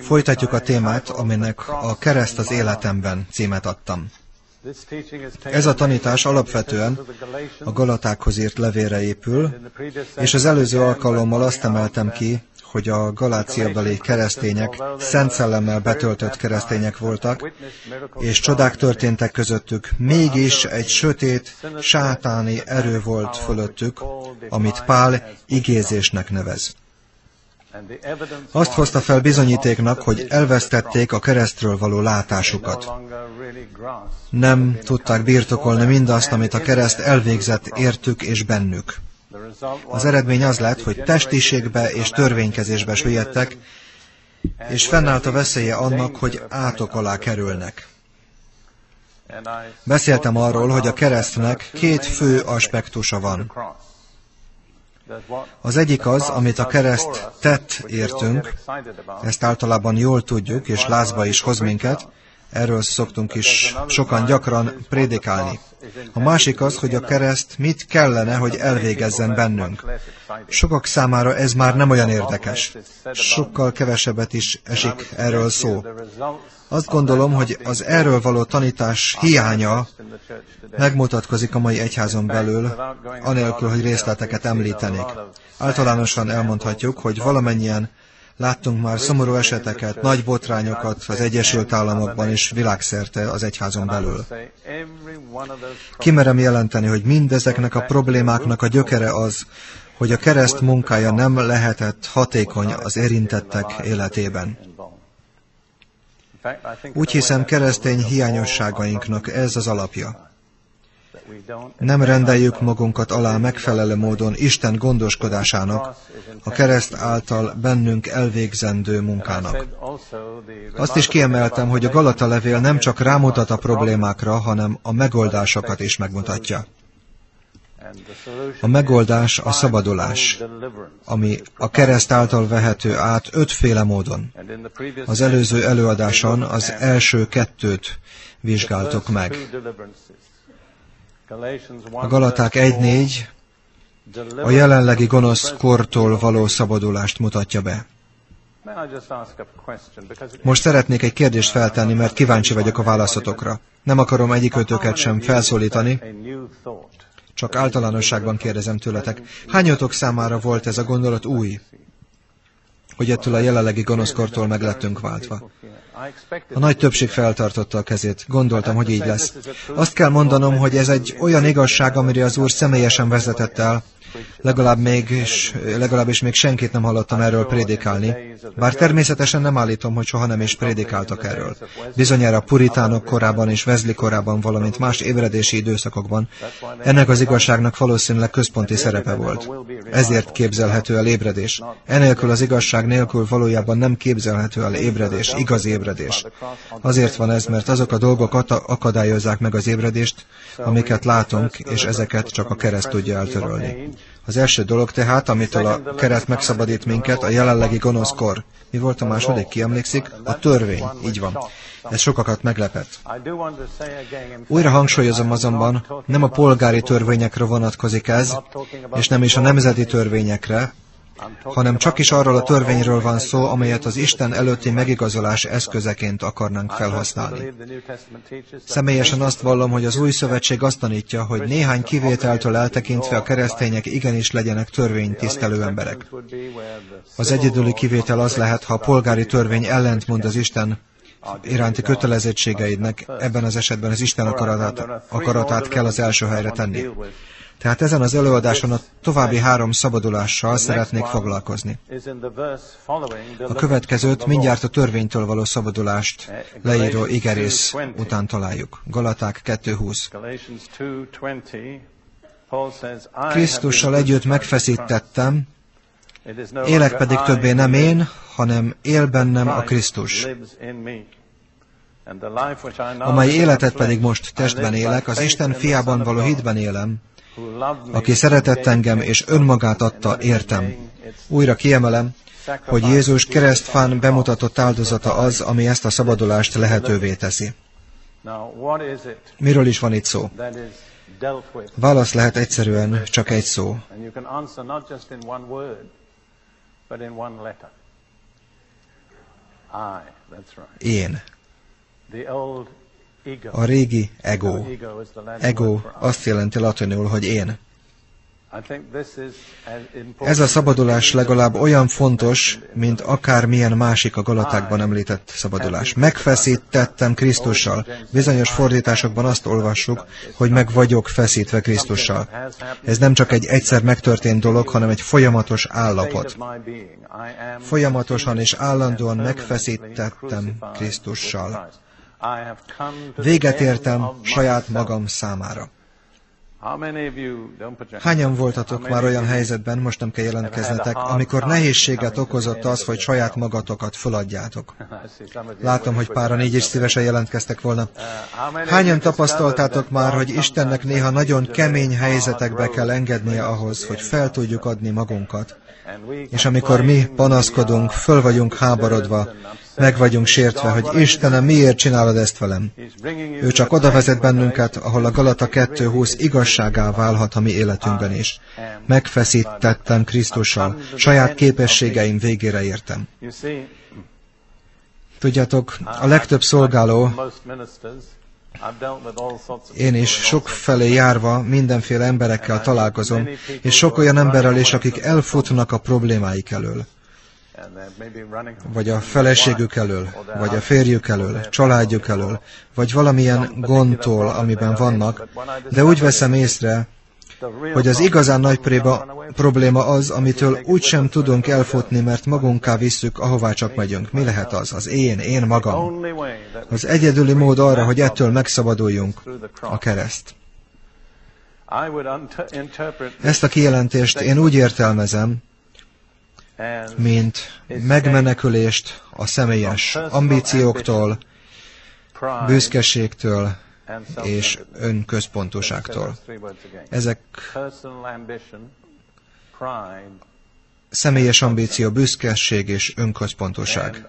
Folytatjuk a témát, aminek a kereszt az életemben címet adtam. Ez a tanítás alapvetően a Galatákhoz írt levére épül, és az előző alkalommal azt emeltem ki, hogy a galáciabeli keresztények szent szellemmel betöltött keresztények voltak, és csodák történtek közöttük, mégis egy sötét, sátáni erő volt fölöttük, amit Pál igézésnek nevez. Azt hozta fel bizonyítéknak, hogy elvesztették a keresztről való látásukat. Nem tudták birtokolni mindazt, amit a kereszt elvégzett értük és bennük. Az eredmény az lett, hogy testiségbe és törvénykezésbe süllyedtek, és fennállt a veszélye annak, hogy átok alá kerülnek. Beszéltem arról, hogy a keresztnek két fő aspektusa van. Az egyik az, amit a kereszt tett értünk, ezt általában jól tudjuk, és lázba is hoz minket, erről szoktunk is sokan gyakran prédikálni. A másik az, hogy a kereszt mit kellene, hogy elvégezzen bennünk. Sokak számára ez már nem olyan érdekes. Sokkal kevesebbet is esik erről szó. Azt gondolom, hogy az erről való tanítás hiánya megmutatkozik a mai egyházon belül, anélkül, hogy részleteket említenék. Általánosan elmondhatjuk, hogy valamennyien Láttunk már szomorú eseteket, nagy botrányokat az Egyesült Államokban és világszerte az egyházon belül. Kimerem jelenteni, hogy mindezeknek a problémáknak a gyökere az, hogy a kereszt munkája nem lehetett hatékony az érintettek életében. Úgy hiszem, keresztény hiányosságainknak ez az alapja. Nem rendeljük magunkat alá megfelelő módon Isten gondoskodásának, a kereszt által bennünk elvégzendő munkának. Azt is kiemeltem, hogy a Galata levél nem csak rámutat a problémákra, hanem a megoldásokat is megmutatja. A megoldás a szabadulás, ami a kereszt által vehető át ötféle módon. Az előző előadáson az első kettőt vizsgáltok meg. A Galaták 1.4 a jelenlegi gonosz kortól való szabadulást mutatja be. Most szeretnék egy kérdést feltenni, mert kíváncsi vagyok a válaszotokra. Nem akarom egyikőtöket sem felszólítani, csak általánosságban kérdezem tőletek. Hányatok számára volt ez a gondolat új, hogy ettől a jelenlegi gonoszkortól meg lettünk váltva? A nagy többség feltartotta a kezét. Gondoltam, hogy így lesz. Azt kell mondanom, hogy ez egy olyan igazság, amire az Úr személyesen vezetett el, Legalább még, és legalábbis még senkit nem hallottam erről prédikálni, bár természetesen nem állítom, hogy soha nem is prédikáltak erről. Bizonyára puritánok korában és Wesley korában, valamint más ébredési időszakokban ennek az igazságnak valószínűleg központi szerepe volt. Ezért képzelhető el ébredés. Enélkül az igazság nélkül valójában nem képzelhető el ébredés, igaz ébredés. Azért van ez, mert azok a dolgok akadályozzák meg az ébredést, amiket látunk, és ezeket csak a kereszt tudja eltörölni. Az első dolog tehát, amitől a keret megszabadít minket, a jelenlegi gonoszkor. Mi volt a második, ki emlékszik? A törvény, így van. Ez sokakat meglepett. Újra hangsúlyozom azonban, nem a polgári törvényekre vonatkozik ez, és nem is a nemzeti törvényekre, hanem csak is arról a törvényről van szó, amelyet az Isten előtti megigazolás eszközeként akarnánk felhasználni. Személyesen azt vallom, hogy az új szövetség azt tanítja, hogy néhány kivételtől eltekintve a keresztények igenis legyenek törvénytisztelő emberek. Az egyedüli kivétel az lehet, ha a polgári törvény ellentmond az Isten iránti kötelezettségeidnek, ebben az esetben az Isten akaratát, akaratát kell az első helyre tenni. Tehát ezen az előadáson a további három szabadulással szeretnék foglalkozni. A következőt mindjárt a törvénytől való szabadulást leíró igerész után találjuk. Galaták 2.20 Krisztussal együtt megfeszítettem, élek pedig többé nem én, hanem él bennem a Krisztus amely életet pedig most testben élek, az Isten fiában való hitben élem, aki szeretett engem és önmagát adta, értem. Újra kiemelem, hogy Jézus keresztfán bemutatott áldozata az, ami ezt a szabadulást lehetővé teszi. Miről is van itt szó? Válasz lehet egyszerűen csak egy szó. Én. A régi ego. Ego azt jelenti latinul, hogy én. Ez a szabadulás legalább olyan fontos, mint akármilyen másik a Galatákban említett szabadulás. Megfeszítettem Krisztussal. Bizonyos fordításokban azt olvassuk, hogy meg vagyok feszítve Krisztussal. Ez nem csak egy egyszer megtörtént dolog, hanem egy folyamatos állapot. Folyamatosan és állandóan megfeszítettem Krisztussal. Véget értem saját magam számára. Hányan voltatok már olyan helyzetben, most nem kell jelentkeznetek, amikor nehézséget okozott az, hogy saját magatokat föladjátok? Látom, hogy páran így is szívesen jelentkeztek volna. Uh, Hányan tapasztaltátok már, hogy Istennek néha nagyon kemény helyzetekbe kell engednie ahhoz, hogy fel tudjuk adni magunkat? És amikor mi panaszkodunk, föl vagyunk háborodva, meg vagyunk sértve, hogy Istenem, miért csinálod ezt velem? Ő csak oda vezet bennünket, ahol a Galata 2.20 igazságá válhat a mi életünkben is. Megfeszítettem Krisztussal, saját képességeim végére értem. Tudjátok, a legtöbb szolgáló, én is sok járva mindenféle emberekkel találkozom, és sok olyan emberrel is, akik elfutnak a problémáik elől vagy a feleségük elől, vagy a férjük elől, családjuk elől, vagy valamilyen gondtól, amiben vannak, de úgy veszem észre, hogy az igazán nagy préba, probléma az, amitől úgysem tudunk elfutni, mert magunká visszük, ahová csak megyünk. Mi lehet az? Az én, én magam. Az egyedüli mód arra, hogy ettől megszabaduljunk, a kereszt. Ezt a kijelentést én úgy értelmezem, mint megmenekülést a személyes ambícióktól, büszkeségtől és önközpontoságtól. Ezek személyes ambíció, büszkeség és önközpontoság.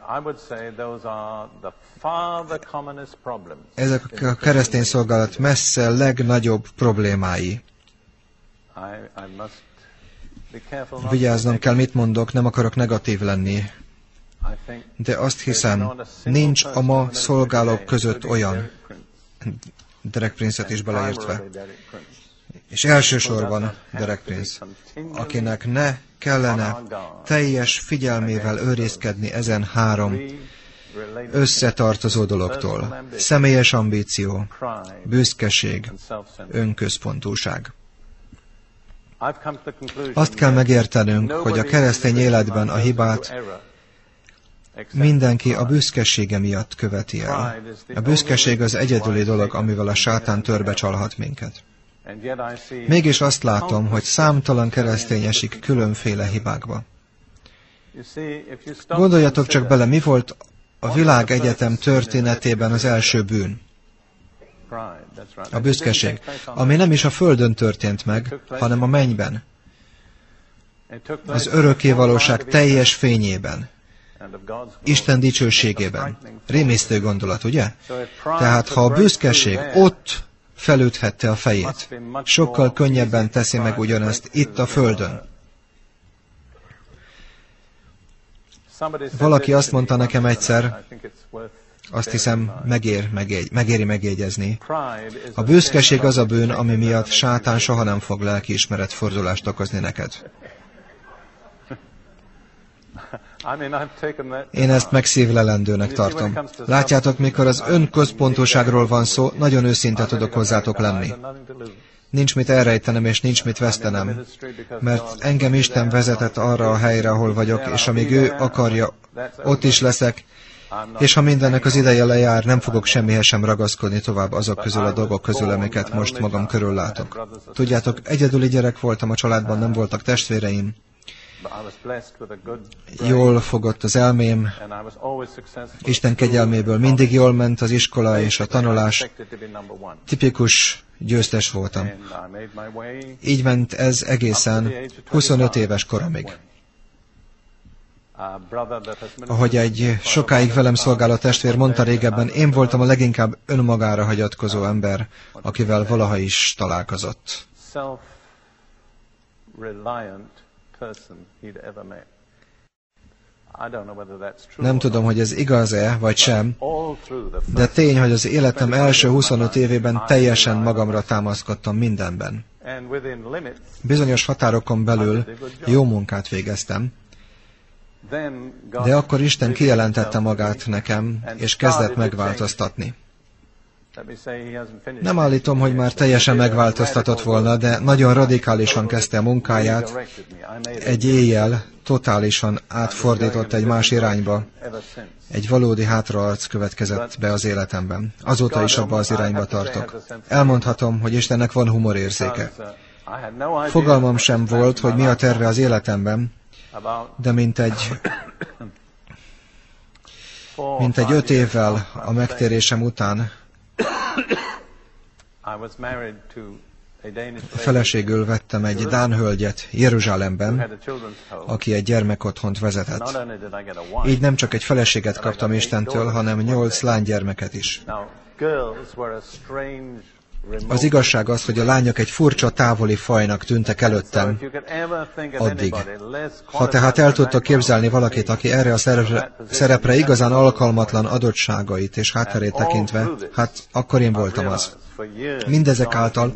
Ezek a keresztény szolgálat messze legnagyobb problémái. Vigyáznom kell, mit mondok, nem akarok negatív lenni. De azt hiszem, nincs a ma szolgálók között olyan, Derek Prince-et is beleértve, és elsősorban Derek Prince, akinek ne kellene teljes figyelmével őrizkedni ezen három összetartozó dologtól. Személyes ambíció, büszkeség, önközpontúság. Azt kell megértenünk, hogy a keresztény életben a hibát mindenki a büszkesége miatt követi el. A büszkeség az egyedüli dolog, amivel a sátán törbe csalhat minket. Mégis azt látom, hogy számtalan keresztény esik különféle hibákba. Gondoljatok csak bele, mi volt a világ egyetem történetében az első bűn? A büszkeség, ami nem is a földön történt meg, hanem a mennyben. Az örökké valóság teljes fényében. Isten dicsőségében. Rémisztő gondolat, ugye? Tehát, ha a büszkeség ott felüthette a fejét, sokkal könnyebben teszi meg ugyanezt itt a Földön. Valaki azt mondta nekem egyszer, azt hiszem megér, megégy, megéri megjegyezni. A büszkeség az a bűn, ami miatt sátán soha nem fog lelkiismeret fordulást okozni neked. Én ezt megszívlelendőnek tartom. Látjátok, mikor az önközpontóságról van szó, nagyon őszinte tudok hozzátok lenni. Nincs mit elrejtenem, és nincs mit vesztenem, mert engem Isten vezetett arra a helyre, ahol vagyok, és amíg ő akarja, ott is leszek, és ha mindennek az ideje lejár, nem fogok semmihez sem ragaszkodni tovább azok közül a dolgok közül, amiket most magam körül látok. Tudjátok, egyedüli gyerek voltam a családban, nem voltak testvéreim. Jól fogott az elmém, Isten kegyelméből mindig jól ment az iskola és a tanulás. Tipikus győztes voltam. Így ment ez egészen 25 éves koromig. Ahogy egy sokáig velem szolgáló testvér mondta régebben, én voltam a leginkább önmagára hagyatkozó ember, akivel valaha is találkozott. Nem tudom, hogy ez igaz-e, vagy sem, de tény, hogy az életem első 25 évében teljesen magamra támaszkodtam mindenben. Bizonyos határokon belül jó munkát végeztem, de akkor Isten kijelentette magát nekem, és kezdett megváltoztatni. Nem állítom, hogy már teljesen megváltoztatott volna, de nagyon radikálisan kezdte a munkáját. Egy éjjel totálisan átfordított egy más irányba. Egy valódi hátraarc következett be az életemben. Azóta is abba az irányba tartok. Elmondhatom, hogy Istennek van humorérzéke. Fogalmam sem volt, hogy mi a terve az életemben, de mint egy mint egy öt évvel a megtérésem után Feleségül vettem egy Dán hölgyet Jeruzsálemben, aki egy gyermekotthont vezetett. Így nem csak egy feleséget kaptam Istentől, hanem nyolc lánygyermeket is. Az igazság az, hogy a lányok egy furcsa távoli fajnak tűntek előttem addig. Ha tehát el tudtok képzelni valakit, aki erre a szerepre, szerepre igazán alkalmatlan adottságait és hátterét tekintve, hát akkor én voltam az. Mindezek által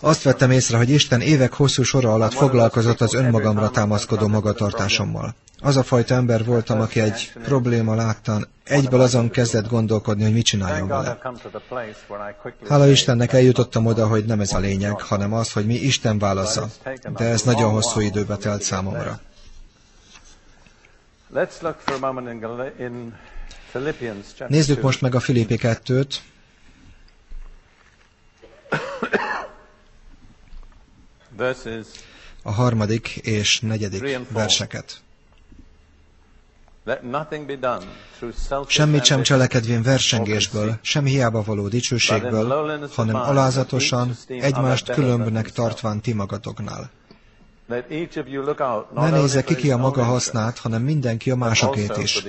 azt vettem észre, hogy Isten évek hosszú sora alatt foglalkozott az önmagamra támaszkodó magatartásommal. Az a fajta ember voltam, aki egy probléma láttán egyből azon kezdett gondolkodni, hogy mit csináljon vele. Hála Istennek eljutottam oda, hogy nem ez a lényeg, hanem az, hogy mi Isten válasza. De ez nagyon hosszú időbe telt számomra. Nézzük most meg a Filippi 2-t. A harmadik és negyedik verseket. Semmit sem cselekedvén versengésből, sem hiába való dicsőségből, hanem alázatosan, egymást különbnek tartván ti magatoknál. Ne nézze ki ki a maga hasznát, hanem mindenki a másokét is.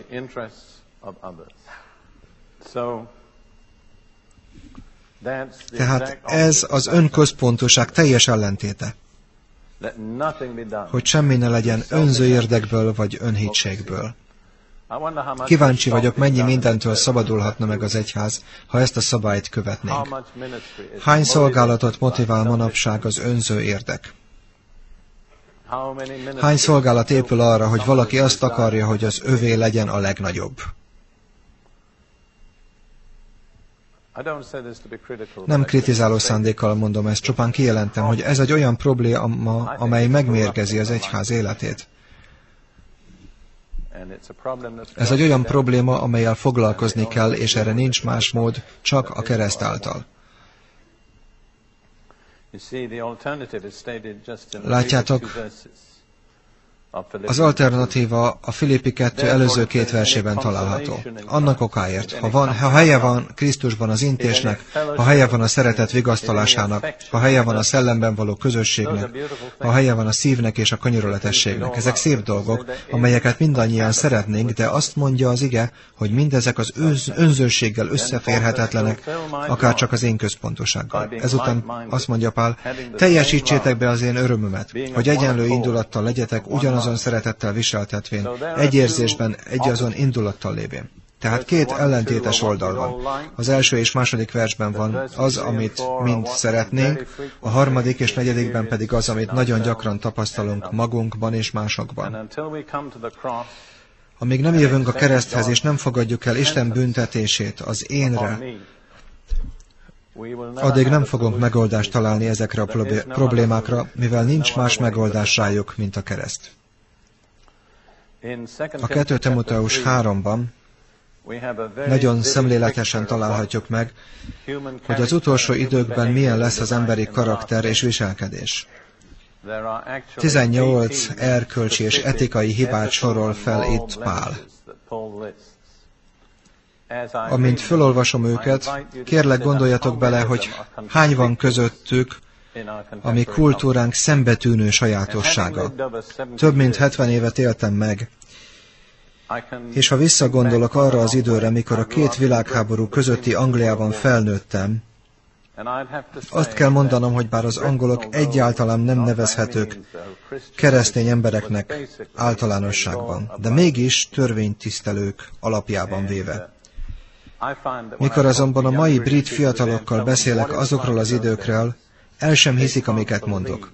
Tehát ez az önközpontoság teljes ellentéte. Hogy semmi ne legyen önző érdekből vagy önhitségből. Kíváncsi vagyok, mennyi mindentől szabadulhatna meg az egyház, ha ezt a szabályt követnénk. Hány szolgálatot motivál manapság az önző érdek? Hány szolgálat épül arra, hogy valaki azt akarja, hogy az övé legyen a legnagyobb? Nem kritizáló szándékkal mondom ezt, csupán kijelentem, hogy ez egy olyan probléma, amely megmérgezi az egyház életét. Ez egy olyan probléma, amelyel foglalkozni kell, és erre nincs más mód, csak a kereszt által. Látjátok, az alternatíva a Filippi 2 előző két versében található. Annak okáért, ha, van, ha helye van Krisztusban az intésnek, ha helye van a szeretet vigasztalásának, ha helye van a szellemben való közösségnek, ha helye van a szívnek és a kanyaroletességnek. Ezek szép dolgok, amelyeket mindannyian szeretnénk, de azt mondja az ige, hogy mindezek az önzőséggel összeférhetetlenek, akár csak az én központosággal. Ezután azt mondja Pál, teljesítsétek be az én örömömet, hogy egyenlő indulattal legyetek ugyanaz azon szeretettel viseltetvén, egy érzésben, egy azon indulattal lévén. Tehát két ellentétes oldal van. Az első és második versben van az, amit mind szeretnénk, a harmadik és negyedikben pedig az, amit nagyon gyakran tapasztalunk magunkban és másokban. Amíg nem jövünk a kereszthez, és nem fogadjuk el Isten büntetését az énre, addig nem fogunk megoldást találni ezekre a problémákra, mivel nincs más megoldás rájuk, mint a kereszt. A 2 Timoteus 3-ban nagyon szemléletesen találhatjuk meg, hogy az utolsó időkben milyen lesz az emberi karakter és viselkedés. 18 erkölcsi és etikai hibát sorol fel itt Pál. Amint felolvasom őket, kérlek gondoljatok bele, hogy hány van közöttük, ami kultúránk szembetűnő sajátossága. Több mint 70 évet éltem meg, és ha visszagondolok arra az időre, mikor a két világháború közötti Angliában felnőttem, Azt kell mondanom, hogy bár az angolok egyáltalán nem nevezhetők keresztény embereknek általánosságban, de mégis törvénytisztelők alapjában véve. Mikor azonban a mai brit fiatalokkal beszélek azokról az időkről, el sem hiszik, amiket mondok.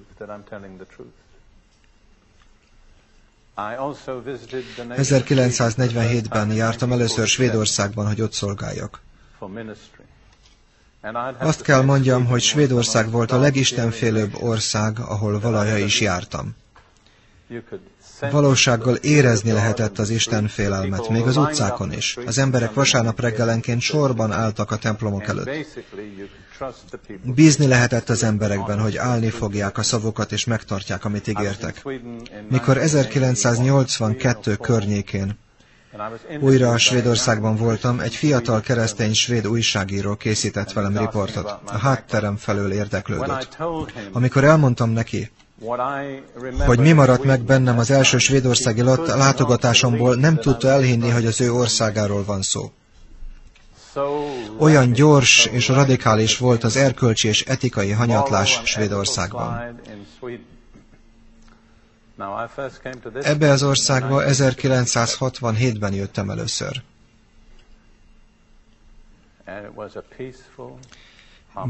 1947-ben jártam először Svédországban, hogy ott szolgáljak. Azt kell mondjam, hogy Svédország volt a legistenfélőbb ország, ahol valaha is jártam. Valósággal érezni lehetett az Isten félelmet, még az utcákon is. Az emberek vasárnap reggelenként sorban álltak a templomok előtt. Bízni lehetett az emberekben, hogy állni fogják a szavukat és megtartják, amit ígértek. Mikor 1982 környékén újra a Svédországban voltam, egy fiatal keresztény svéd újságíró készített velem riportot. A hátterem felől érdeklődött. Amikor elmondtam neki, hogy mi maradt meg bennem az első svédországi látogatásomból, nem tudta elhinni, hogy az ő országáról van szó. Olyan gyors és radikális volt az erkölcsi és etikai hanyatlás Svédországban. Ebbe az országba 1967-ben jöttem először.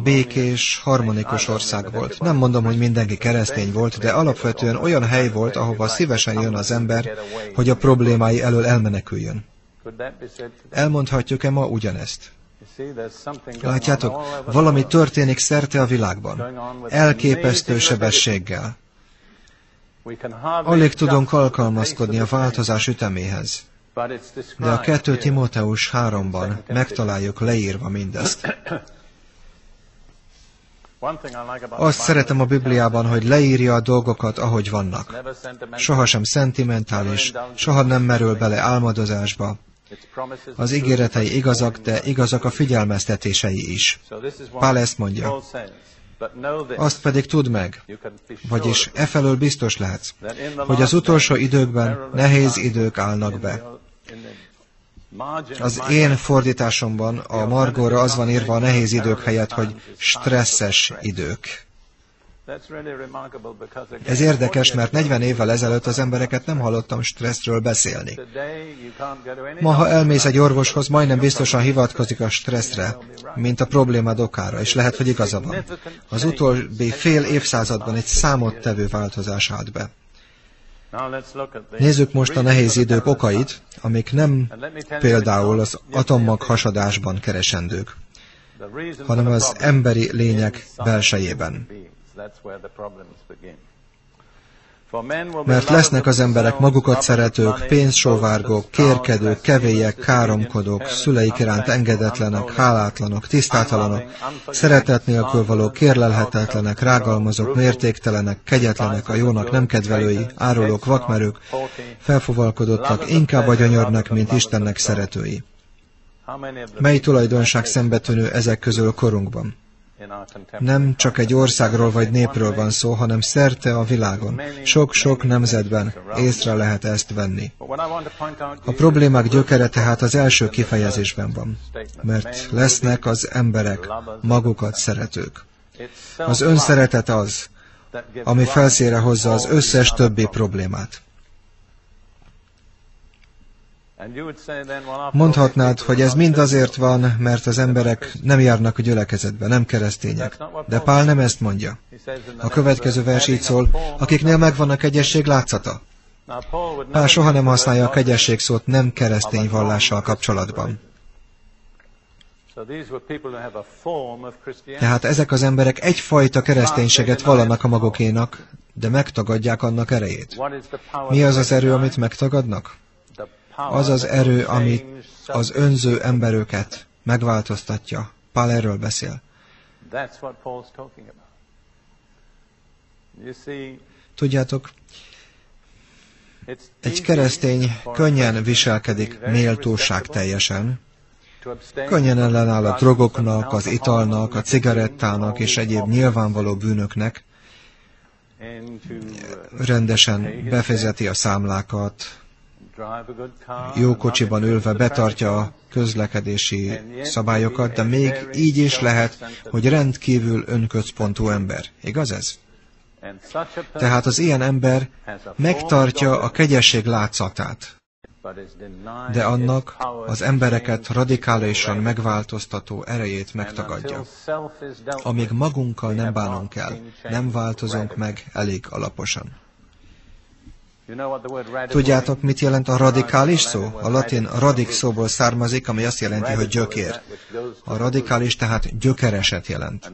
Békés, harmonikus ország volt. Nem mondom, hogy mindenki keresztény volt, de alapvetően olyan hely volt, ahova szívesen jön az ember, hogy a problémái elől elmeneküljön. Elmondhatjuk-e ma ugyanezt? Látjátok, valami történik szerte a világban. Elképesztő sebességgel. Alig tudunk alkalmazkodni a változás üteméhez. De a 2 Timóteus 3-ban megtaláljuk leírva mindezt. Azt szeretem a Bibliában, hogy leírja a dolgokat, ahogy vannak. Soha sem szentimentális, soha nem merül bele álmodozásba. Az ígéretei igazak, de igazak a figyelmeztetései is. Pál ezt mondja. Azt pedig tudd meg, vagyis e felől biztos lehetsz, hogy az utolsó időkben nehéz idők állnak be. Az én fordításomban a Margóra az van írva a nehéz idők helyett, hogy stresszes idők. Ez érdekes, mert 40 évvel ezelőtt az embereket nem hallottam stresszről beszélni. Ma, ha elmész egy orvoshoz, majdnem biztosan hivatkozik a stresszre, mint a problémád okára, és lehet, hogy igaza van. Az utóbbi fél évszázadban egy számottevő változás állt be. Nézzük most a nehéz idők okait, amik nem például az atommag hasadásban keresendők, hanem az emberi lények belsejében. Mert lesznek az emberek magukat szeretők, pénzsóvárgók, kérkedők, kevélyek, káromkodók, szüleik iránt engedetlenek, hálátlanok, tisztátalanok, szeretet nélkül való, kérlelhetetlenek, rágalmazók, mértéktelenek, kegyetlenek, a jónak nem kedvelői, árulók, vakmerők, felfovalkodottak, inkább a gyönyörnek, mint Istennek szeretői. Mely tulajdonság szembetűnő ezek közül korunkban? Nem csak egy országról vagy népről van szó, hanem szerte a világon. Sok-sok nemzetben észre lehet ezt venni. A problémák gyökere tehát az első kifejezésben van, mert lesznek az emberek magukat szeretők. Az önszeretet az, ami felszére hozza az összes többi problémát. Mondhatnád, hogy ez mind azért van, mert az emberek nem járnak a gyülekezetbe, nem keresztények. De Pál nem ezt mondja. A következő vers így szól, akiknél megvan a kegyesség látszata. Pál soha nem használja a kegyesség szót nem keresztény vallással kapcsolatban. Tehát ezek az emberek egyfajta kereszténységet vallanak a magukénak, de megtagadják annak erejét. Mi az az erő, amit megtagadnak? Az az erő, ami az önző emberöket megváltoztatja. Pál erről beszél. Tudjátok, egy keresztény könnyen viselkedik méltóság teljesen, könnyen ellenáll a drogoknak, az italnak, a cigarettának és egyéb nyilvánvaló bűnöknek, rendesen befizeti a számlákat, jó kocsiban ülve betartja a közlekedési szabályokat, de még így is lehet, hogy rendkívül önközpontú ember. Igaz ez? Tehát az ilyen ember megtartja a kegyesség látszatát, de annak az embereket radikálisan megváltoztató erejét megtagadja. Amíg magunkkal nem bánunk el, nem változunk meg elég alaposan. Tudjátok, mit jelent a radikális szó? A latin radik szóból származik, ami azt jelenti, hogy gyökér. A radikális tehát gyökereset jelent.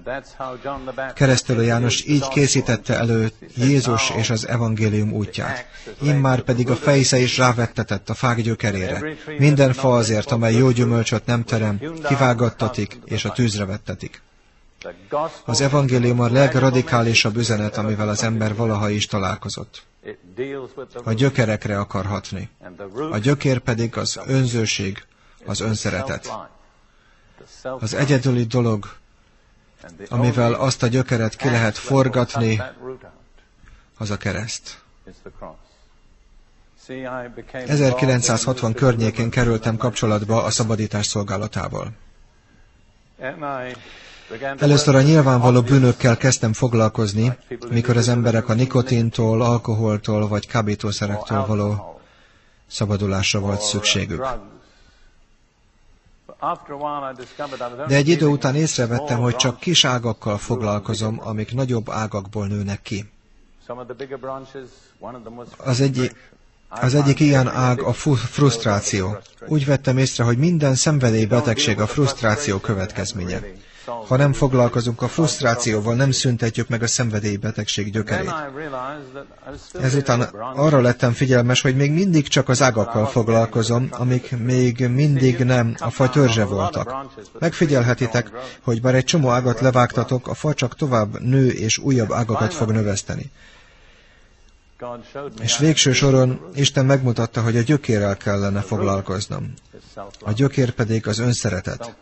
Keresztelő János így készítette elő Jézus és az evangélium útját. Immár pedig a fejsze is rávettetett a fák gyökerére. Minden fa azért, amely jó gyümölcsöt nem terem, kivágattatik és a tűzre vettetik. Az evangélium a legradikálisabb üzenet, amivel az ember valaha is találkozott. A gyökerekre akar hatni. A gyökér pedig az önzőség, az önszeretet. Az egyedüli dolog, amivel azt a gyökeret ki lehet forgatni, az a kereszt. 1960 környékén kerültem kapcsolatba a szabadítás szolgálatával. Először a nyilvánvaló bűnökkel kezdtem foglalkozni, mikor az emberek a nikotintól, alkoholtól vagy kábítószerektől való szabadulásra volt szükségük. De egy idő után észrevettem, hogy csak kis ágakkal foglalkozom, amik nagyobb ágakból nőnek ki. Az egyik, az egyik ilyen ág a frusztráció. Úgy vettem észre, hogy minden szenvedélybetegség a frusztráció következménye. Ha nem foglalkozunk a frusztrációval, nem szüntetjük meg a szenvedélybetegség gyökerét. Ezután arra lettem figyelmes, hogy még mindig csak az ágakkal foglalkozom, amik még mindig nem a fa törzse voltak. Megfigyelhetitek, hogy bár egy csomó ágat levágtatok, a fa csak tovább nő és újabb ágakat fog növeszteni. És végső soron Isten megmutatta, hogy a gyökérrel kellene foglalkoznom. A gyökér pedig az önszeretet,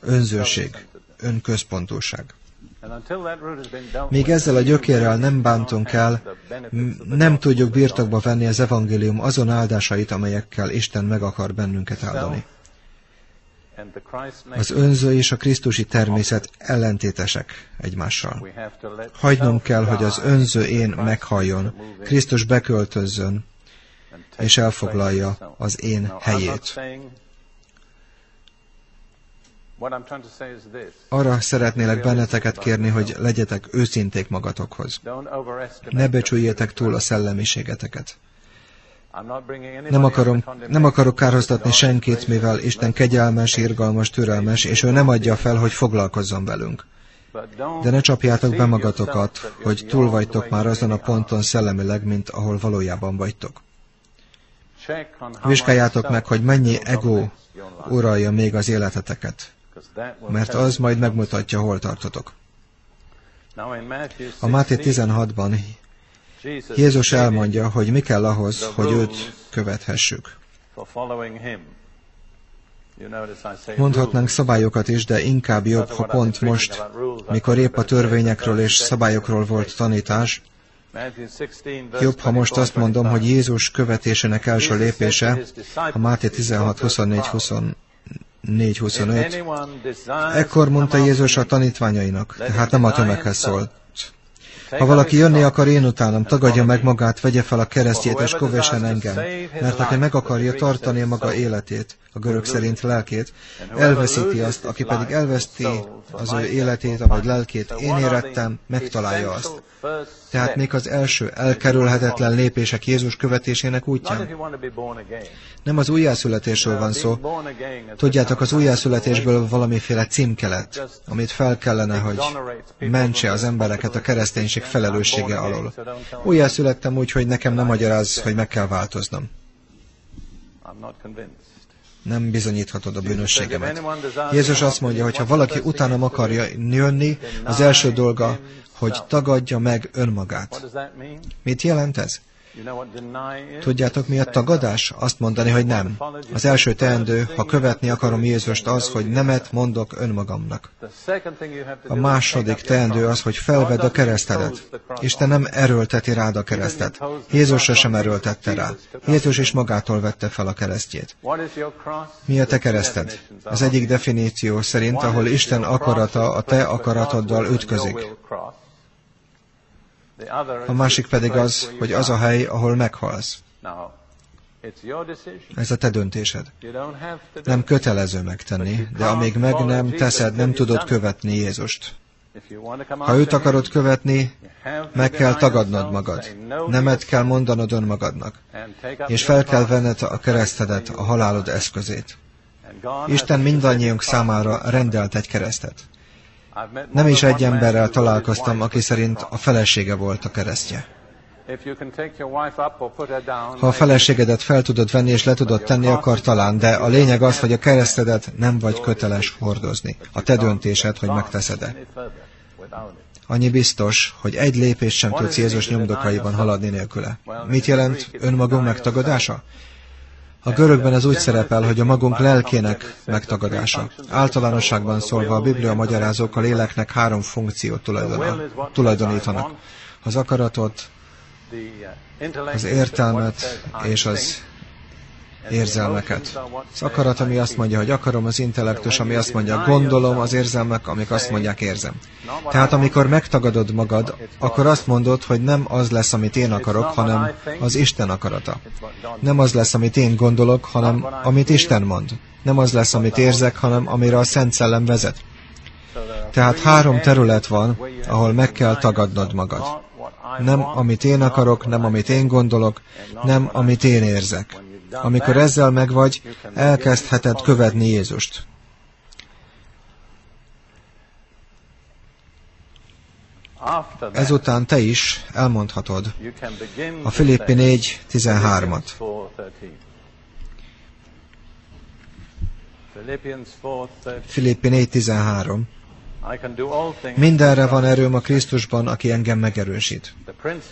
önzőség, önközpontúság. Míg ezzel a gyökérrel nem bántunk el, nem tudjuk birtokba venni az evangélium azon áldásait, amelyekkel Isten meg akar bennünket áldani. Az önző és a krisztusi természet ellentétesek egymással. Hagynunk kell, hogy az önző én meghalljon, Krisztus beköltözzön, és elfoglalja az én helyét. Arra szeretnélek benneteket kérni, hogy legyetek őszinték magatokhoz. Ne becsüljétek túl a szellemiségeteket. Nem, akarom, nem akarok kárhoztatni senkit, mivel Isten kegyelmes, irgalmas, türelmes, és ő nem adja fel, hogy foglalkozzon velünk. De ne csapjátok be magatokat, hogy túl vagytok már azon a ponton szellemileg, mint ahol valójában vagytok. Vizsgáljátok meg, hogy mennyi ego uralja még az életeteket mert az majd megmutatja, hol tartotok. A Máté 16-ban Jézus elmondja, hogy mi kell ahhoz, hogy őt követhessük. Mondhatnánk szabályokat is, de inkább jobb, ha pont most, mikor épp a törvényekről és szabályokról volt tanítás, Jobb, ha most azt mondom, hogy Jézus követésének első lépése, a Máté 16, 24, 20, 4.25. Ekkor mondta Jézus a tanítványainak, tehát nem a tömeghez szólt. Ha valaki jönni akar én utánam, tagadja meg magát, vegye fel a keresztjét, és kövessen engem. Mert aki meg akarja tartani maga életét, a görög szerint lelkét, elveszíti azt, aki pedig elveszti az ő életét, vagy lelkét, én érettem, megtalálja azt. Tehát még az első elkerülhetetlen lépések Jézus követésének útján. Nem az újjászületésről van szó. Tudjátok, az újjászületésből valamiféle címkelet, amit fel kellene, hogy mentse az embereket a kereszténység felelőssége alól. Újjászülettem úgy, hogy nekem nem magyaráz, hogy meg kell változnom nem bizonyíthatod a bűnösségemet. Jézus azt mondja, hogy ha valaki utánam akarja jönni, az első dolga, hogy tagadja meg önmagát. Mit jelent ez? Tudjátok, mi a tagadás? Azt mondani, hogy nem. Az első teendő, ha követni akarom Jézust, az, hogy nemet mondok önmagamnak. A második teendő az, hogy felvedd a keresztedet. Isten nem erőlteti rád a keresztet. Jézus sem erőltette rá. Jézus is magától vette fel a keresztjét. Mi a te kereszted? Az egyik definíció szerint, ahol Isten akarata a te akaratoddal ütközik. A másik pedig az, hogy az a hely, ahol meghalsz. Ez a te döntésed. Nem kötelező megtenni, de amíg meg nem teszed, nem tudod követni Jézust. Ha őt akarod követni, meg kell tagadnod magad. Nemet kell mondanod önmagadnak. És fel kell venned a keresztedet, a halálod eszközét. Isten mindannyiunk számára rendelt egy keresztet. Nem is egy emberrel találkoztam, aki szerint a felesége volt a keresztje. Ha a feleségedet fel tudod venni és le tudod tenni, akkor talán, de a lényeg az, hogy a keresztedet nem vagy köteles hordozni. A te döntésed, hogy megteszed-e. Annyi biztos, hogy egy lépést sem tudsz Jézus nyomdokaiban haladni nélküle. Mit jelent önmagunk megtagadása? A görögben ez úgy szerepel, hogy a magunk lelkének megtagadása. Általánosságban szólva a Biblia magyarázók a léleknek három funkciót tulajdonítanak. Az akaratot, az értelmet és az érzelmeket. Az akarat, ami azt mondja, hogy akarom, az intellektus, ami azt mondja, gondolom, az érzelmek, amik azt mondják, érzem. Tehát amikor megtagadod magad, akkor azt mondod, hogy nem az lesz, amit én akarok, hanem az Isten akarata. Nem az lesz, amit én gondolok, hanem amit Isten mond. Nem az lesz, amit érzek, hanem amire a Szent Szellem vezet. Tehát három terület van, ahol meg kell tagadnod magad. Nem amit én akarok, nem amit én gondolok, nem amit én érzek. Amikor ezzel megvagy, elkezdheted követni Jézust. Ezután te is elmondhatod a Filippi 4.13-at. Filippi 4.13 Mindenre van erőm a Krisztusban, aki engem megerősít.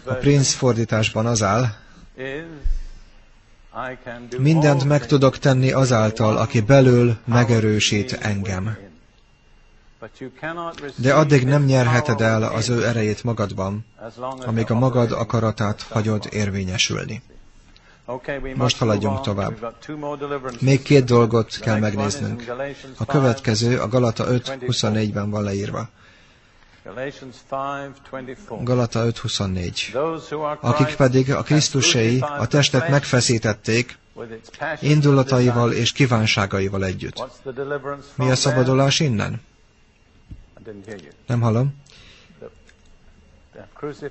A Prince fordításban az áll, Mindent meg tudok tenni azáltal, aki belül megerősít engem. De addig nem nyerheted el az ő erejét magadban, amíg a magad akaratát hagyod érvényesülni. Most haladjunk tovább. Még két dolgot kell megnéznünk. A következő a Galata 5.24-ben van leírva. Galata 5.24 Akik pedig a Krisztusei a testet megfeszítették, indulataival és kívánságaival együtt. Mi a szabadulás innen? Nem hallom?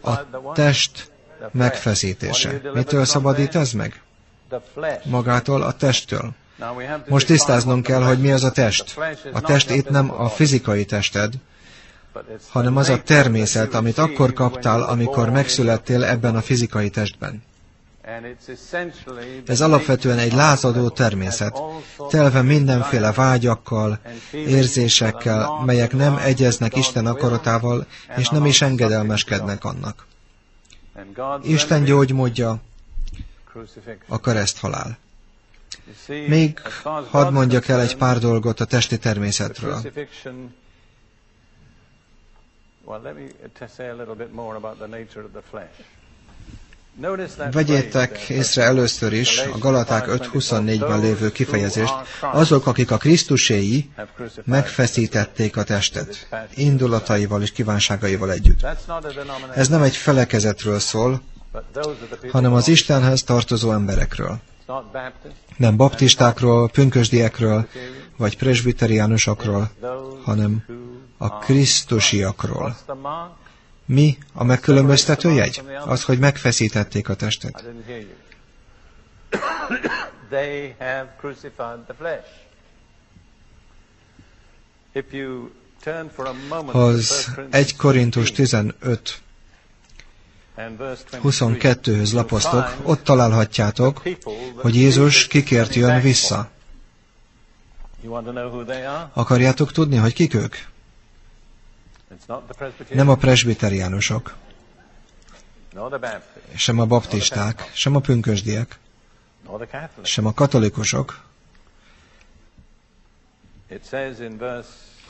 A test megfeszítése. Mitől szabadít ez meg? Magától a testtől. Most tisztáznunk kell, hogy mi az a test. A test itt nem a fizikai tested, hanem az a természet, amit akkor kaptál, amikor megszülettél ebben a fizikai testben. Ez alapvetően egy lázadó természet, telve mindenféle vágyakkal, érzésekkel, melyek nem egyeznek Isten akaratával, és nem is engedelmeskednek annak. Isten gyógymódja a kereszthalál. Még hadd mondjak el egy pár dolgot a testi természetről. Vegyétek észre először is a Galaták 5.24-ben lévő kifejezést, azok, akik a Krisztuséi megfeszítették a testet, indulataival és kívánságaival együtt. Ez nem egy felekezetről szól, hanem az Istenhez tartozó emberekről. Nem baptistákról, pünkösdiekről, vagy presbiteriánusokról, hanem a krisztusiakról. Mi a megkülönböztető jegy? Az, hogy megfeszítették a testet. Az 1 Korintus 15 22-höz lapoztok, ott találhatjátok, hogy Jézus kikért jön vissza. Akarjátok tudni, hogy kik ők? Nem a presbiteriánusok. sem a baptisták, sem a pünkösdiek, sem a katolikusok,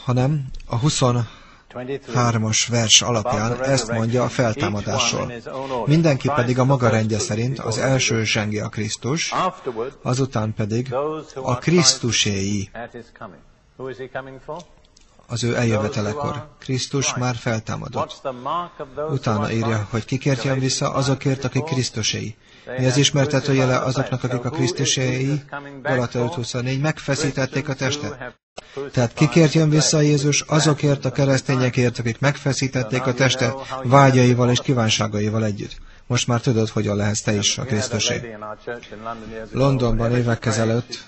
hanem a 23-as vers alapján ezt mondja a feltámadásról. Mindenki pedig a maga rendje szerint az első zsengi a Krisztus, azután pedig a Krisztuséi az ő eljövetelekor. Krisztus már feltámadott. Utána írja, hogy kikért jön vissza azokért, akik Krisztuséi. Mi az ismertető jele azoknak, akik a Krisztuséi? Galata 5.24. Megfeszítették a testet. Tehát kikért jön vissza Jézus? Azokért a keresztényekért, akik megfeszítették a testet vágyaival és kívánságaival együtt. Most már tudod, hogyan lehetsz te is a Krisztusé. Londonban évek ezelőtt,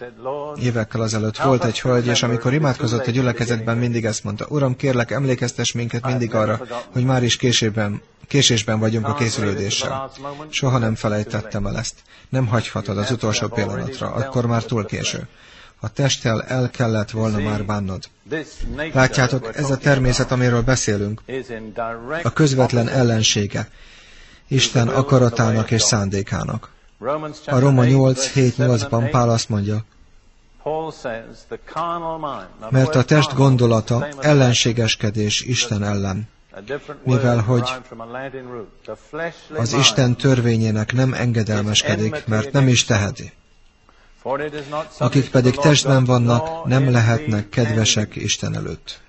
évekkel azelőtt volt egy hölgy, és amikor imádkozott a gyülekezetben, mindig ezt mondta, Uram, kérlek, emlékeztes minket mindig arra, hogy már is későbben, késésben vagyunk a készülődéssel. Soha nem felejtettem el ezt. Nem hagyhatod az utolsó pillanatra, akkor már túl késő. A testtel el kellett volna már bánnod. Látjátok, ez a természet, amiről beszélünk, a közvetlen ellensége Isten akaratának és szándékának. A Roma 8.7.8-ban Pál azt mondja, mert a test gondolata ellenségeskedés Isten ellen, mivel hogy az Isten törvényének nem engedelmeskedik, mert nem is teheti. Akik pedig testben vannak, nem lehetnek kedvesek Isten előtt.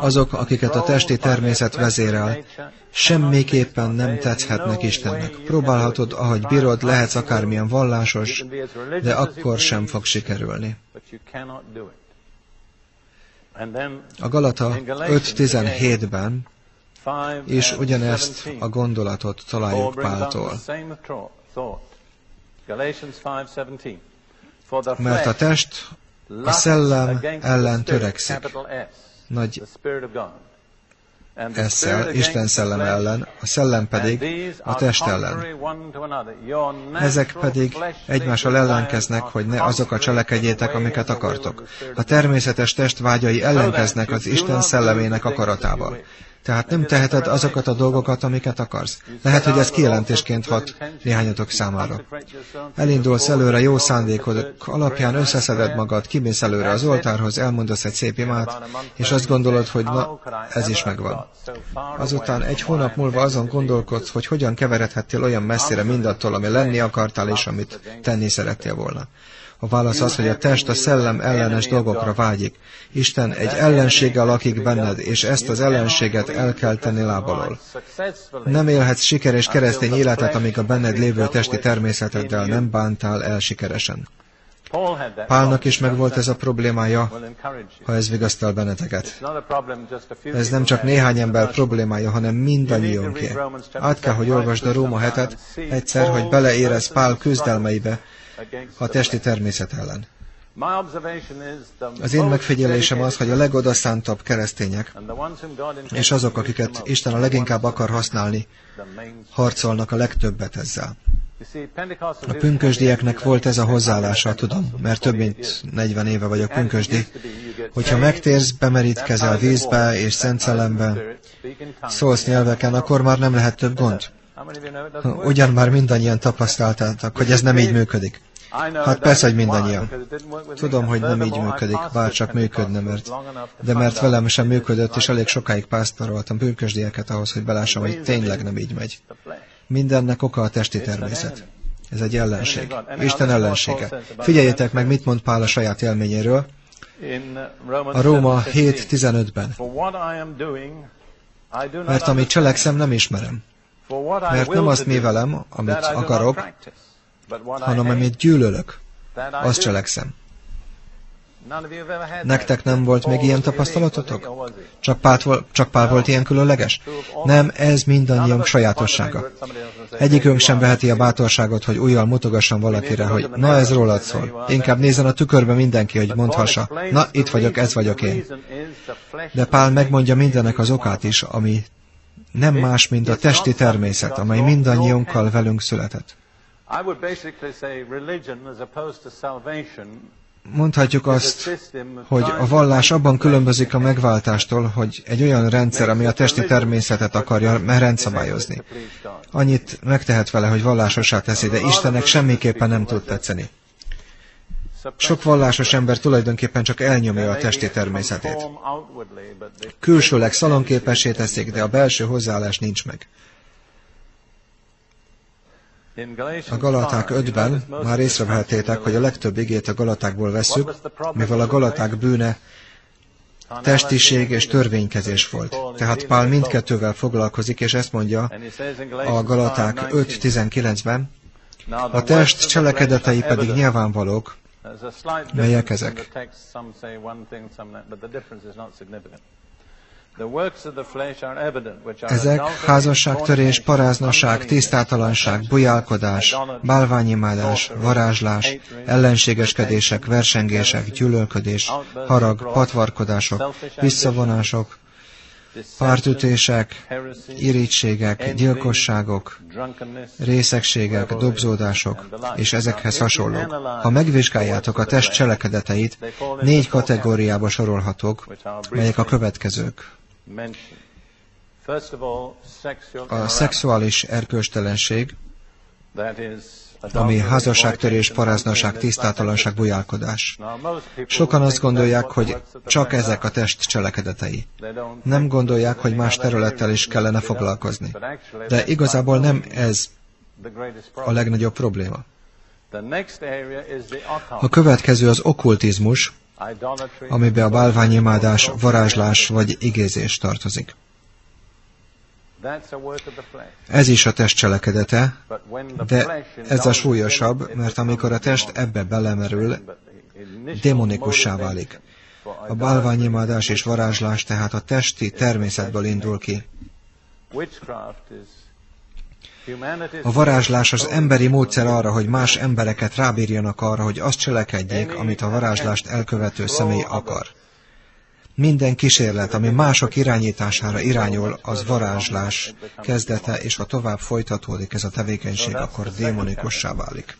Azok, akiket a testi természet vezérel, semmiképpen nem tetszhetnek Istennek. Próbálhatod, ahogy bírod, lehetsz akármilyen vallásos, de akkor sem fog sikerülni. A Galata 5.17-ben és ugyanezt a gondolatot találjuk Páltól. Mert a test a szellem ellen törekszik. Nagy Esszel, Isten szellem ellen, a szellem pedig a test ellen. Ezek pedig egymással ellenkeznek, hogy ne azokat cselekedjétek, amiket akartok. A természetes testvágyai ellenkeznek az Isten szellemének akaratával. Tehát nem teheted azokat a dolgokat, amiket akarsz. Lehet, hogy ez kijelentésként hat néhányatok számára. Elindulsz előre jó szándékod alapján, összeszeded magad, kimész előre az oltárhoz, elmondasz egy szép imát, és azt gondolod, hogy na, ez is megvan. Azután egy hónap múlva azon gondolkodsz, hogy hogyan keveredhettél olyan messzire mindattól, ami lenni akartál, és amit tenni szerettél volna. A válasz az, hogy a test a szellem ellenes dolgokra vágyik. Isten egy ellenséggel lakik benned, és ezt az ellenséget el kell tenni lábalól. Nem élhetsz sikeres keresztény életet, amíg a benned lévő testi természeteddel nem bántál el sikeresen. Pálnak is megvolt ez a problémája, ha ez vigasztal benneteket. Ez nem csak néhány ember problémája, hanem mindannyiunké. Át kell, hogy olvasd a Róma hetet, egyszer, hogy beleérez Pál küzdelmeibe, a testi természet ellen. Az én megfigyelésem az, hogy a legodaszántabb keresztények, és azok, akiket Isten a leginkább akar használni, harcolnak a legtöbbet ezzel. A pünkösdieknek volt ez a hozzáállása, tudom, mert több mint 40 éve vagyok pünkösdi, hogyha megtérsz, bemerítkezel vízbe és szent szellembe, szólsz nyelveken, akkor már nem lehet több gond. Ugyan már mindannyian tapasztaltátok, hogy ez nem így működik. Hát persze, hogy mindannyian. Tudom, hogy nem így működik, bár csak működne, mert, de mert velem sem működött, és elég sokáig pásztoroltam bűnkösdieket ahhoz, hogy belássam, hogy tényleg nem így megy. Mindennek oka a testi természet. Ez egy ellenség. Isten ellensége. Figyeljétek meg, mit mond Pál a saját élményéről. A Róma 7.15-ben. Mert amit cselekszem, nem ismerem. Mert nem azt mévelem, amit akarok, hanem amit gyűlölök, azt cselekszem. Nektek nem volt még ilyen tapasztalatotok? Csak Pál, csak Pál volt ilyen különleges? Nem, ez mindannyiunk sajátossága. Egyikünk sem veheti a bátorságot, hogy újjal mutogasson valakire, hogy na ez rólad szól. Inkább nézzen a tükörbe mindenki, hogy mondhassa, na itt vagyok, ez vagyok én. De Pál megmondja mindenek az okát is, ami nem más, mint a testi természet, amely mindannyiunkkal velünk született. mondhatjuk azt, hogy a vallás abban különbözik a megváltástól, hogy egy olyan rendszer, ami a testi természetet akarja rendszabályozni. Annyit megtehet vele, hogy vallásosá teszi, de Istennek semmiképpen nem tud tetszeni. Sok vallásos ember tulajdonképpen csak elnyomja a testi természetét. Külsőleg szalonképessé teszik, de a belső hozzáállás nincs meg. A Galaták 5-ben már észrevehetétek, hogy a legtöbb igét a Galatákból veszük, mivel a Galaták bűne testiség és törvénykezés volt. Tehát Pál mindkettővel foglalkozik, és ezt mondja a Galaták 5.19-ben, a test cselekedetei pedig nyilvánvalók, melyek ezek. Ezek házasságtörés, paráznaság, tisztátalanság, bujálkodás, bálványimádás, varázslás, ellenségeskedések, versengések, gyűlölködés, harag, patvarkodások, visszavonások, pártütések, irítségek, gyilkosságok, részegségek, dobzódások, és ezekhez hasonlók. Ha megvizsgáljátok a test cselekedeteit, négy kategóriába sorolhatók, melyek a következők. A szexuális erkőstelenség, ami házasságtörés, paráznaság, tisztátalanság, bujálkodás. Sokan azt gondolják, hogy csak ezek a test cselekedetei. Nem gondolják, hogy más területtel is kellene foglalkozni. De igazából nem ez a legnagyobb probléma. A következő az okkultizmus, amiben a bálványimádás, varázslás vagy igézés tartozik. Ez is a test cselekedete, de ez a súlyosabb, mert amikor a test ebbe belemerül, démonikussá válik. A bálványimádás és varázslás tehát a testi természetből indul ki. A varázslás az emberi módszer arra, hogy más embereket rábírjanak arra, hogy azt cselekedjék, amit a varázslást elkövető személy akar. Minden kísérlet, ami mások irányítására irányul, az varázslás kezdete, és ha tovább folytatódik ez a tevékenység, akkor démonikussá válik.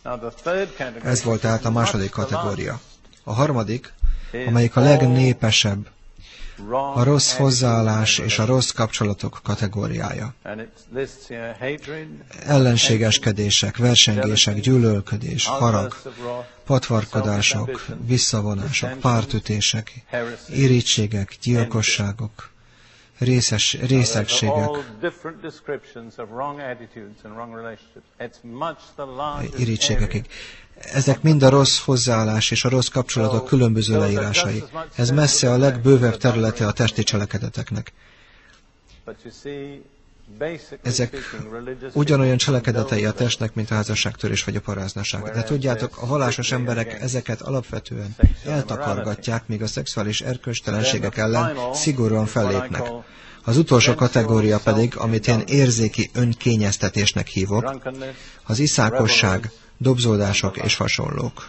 Ez volt tehát a második kategória. A harmadik, amelyik a legnépesebb, a rossz hozzáállás és a rossz kapcsolatok kategóriája. Ellenségeskedések, versengések, gyűlölködés, harag, patvarkodások, visszavonások, pártütések, irítségek, gyilkosságok, részes, részegségek, irítségekig. Ezek mind a rossz hozzáállás és a rossz kapcsolatok különböző leírásai. Ez messze a legbővebb területe a testi cselekedeteknek. Ezek ugyanolyan cselekedetei a testnek, mint a házasságtörés vagy a paráznaság. De tudjátok, a vallásos emberek ezeket alapvetően eltakargatják, míg a szexuális erkölcstelenségek ellen szigorúan fellépnek. Az utolsó kategória pedig, amit én érzéki önkényeztetésnek hívok, az iszákosság, dobzódások és hasonlók.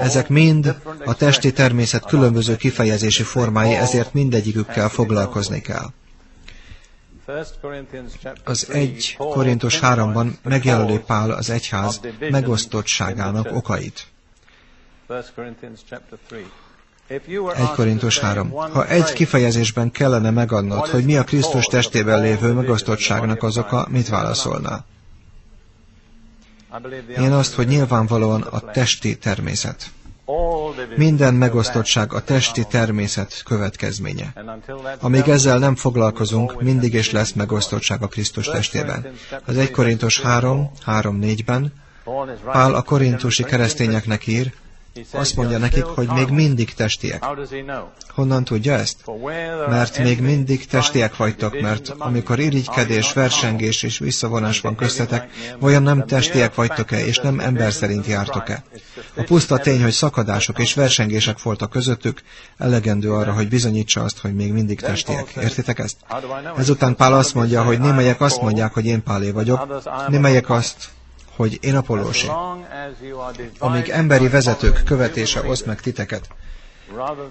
Ezek mind a testi természet különböző kifejezési formái, ezért mindegyikükkel foglalkozni kell. Az 1 Korintus 3-ban megjelöli Pál az egyház megosztottságának okait. 1 Korintus 3. Ha egy kifejezésben kellene megadnod, hogy mi a Krisztus testében lévő megosztottságnak az oka, mit válaszolnál? Én azt, hogy nyilvánvalóan a testi természet. Minden megosztottság a testi természet következménye. Amíg ezzel nem foglalkozunk, mindig is lesz megosztottság a Krisztus testében. Az 1 Korintus 3, 3-4-ben Pál a korintusi keresztényeknek ír, azt mondja nekik, hogy még mindig testiek. Honnan tudja ezt? Mert még mindig testiek vagytok, mert amikor irigykedés, versengés és visszavonás van köztetek, vajon nem testiek vagytok-e, és nem ember szerint jártok-e? A puszta tény, hogy szakadások és versengések voltak közöttük, elegendő arra, hogy bizonyítsa azt, hogy még mindig testiek. Értitek ezt? Ezután Pál azt mondja, hogy némelyek azt mondják, hogy én Pálé vagyok, némelyek azt, hogy én Apollósé. Amíg emberi vezetők követése oszt meg titeket,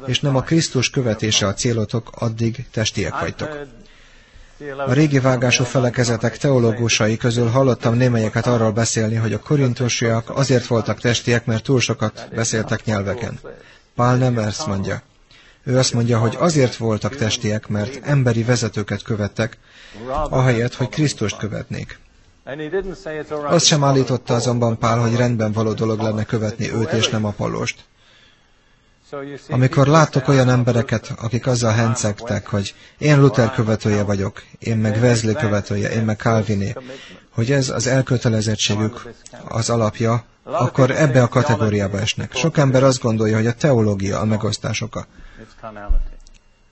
és nem a Krisztus követése a célotok, addig testiek vagytok. A régi vágású felekezetek teológusai közül hallottam némelyeket arról beszélni, hogy a korintusiak azért voltak testiek, mert túl sokat beszéltek nyelveken. Pál nem ezt mondja. Ő azt mondja, hogy azért voltak testiek, mert emberi vezetőket követtek, ahelyett, hogy Krisztust követnék. Azt sem állította azonban Pál, hogy rendben való dolog lenne követni őt és nem Apollost. Amikor láttok olyan embereket, akik azzal hencegtek, hogy én Luther követője vagyok, én meg Wesley követője, én meg Calviné, hogy ez az elkötelezettségük az alapja, akkor ebbe a kategóriába esnek. Sok ember azt gondolja, hogy a teológia a megosztás oka.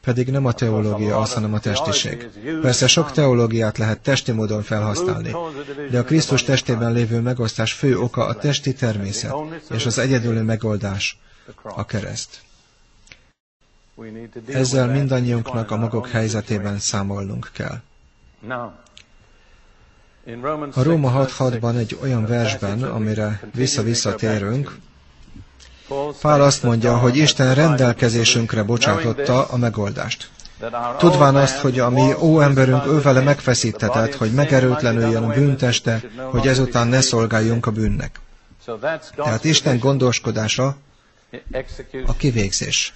Pedig nem a teológia az, hanem a testiség. Persze sok teológiát lehet testi módon felhasználni, de a Krisztus testében lévő megosztás fő oka a testi természet, és az egyedüli megoldás a kereszt. Ezzel mindannyiunknak a maguk helyzetében számolnunk kell. A Róma 6.6-ban egy olyan versben, amire vissza-vissza térünk, Pál azt mondja, hogy Isten rendelkezésünkre bocsátotta a megoldást. Tudván azt, hogy a mi ó emberünk ővele megfeszítetett, hogy megerőtlenüljön a bűnteste, hogy ezután ne szolgáljunk a bűnnek. Tehát Isten gondoskodása a kivégzés.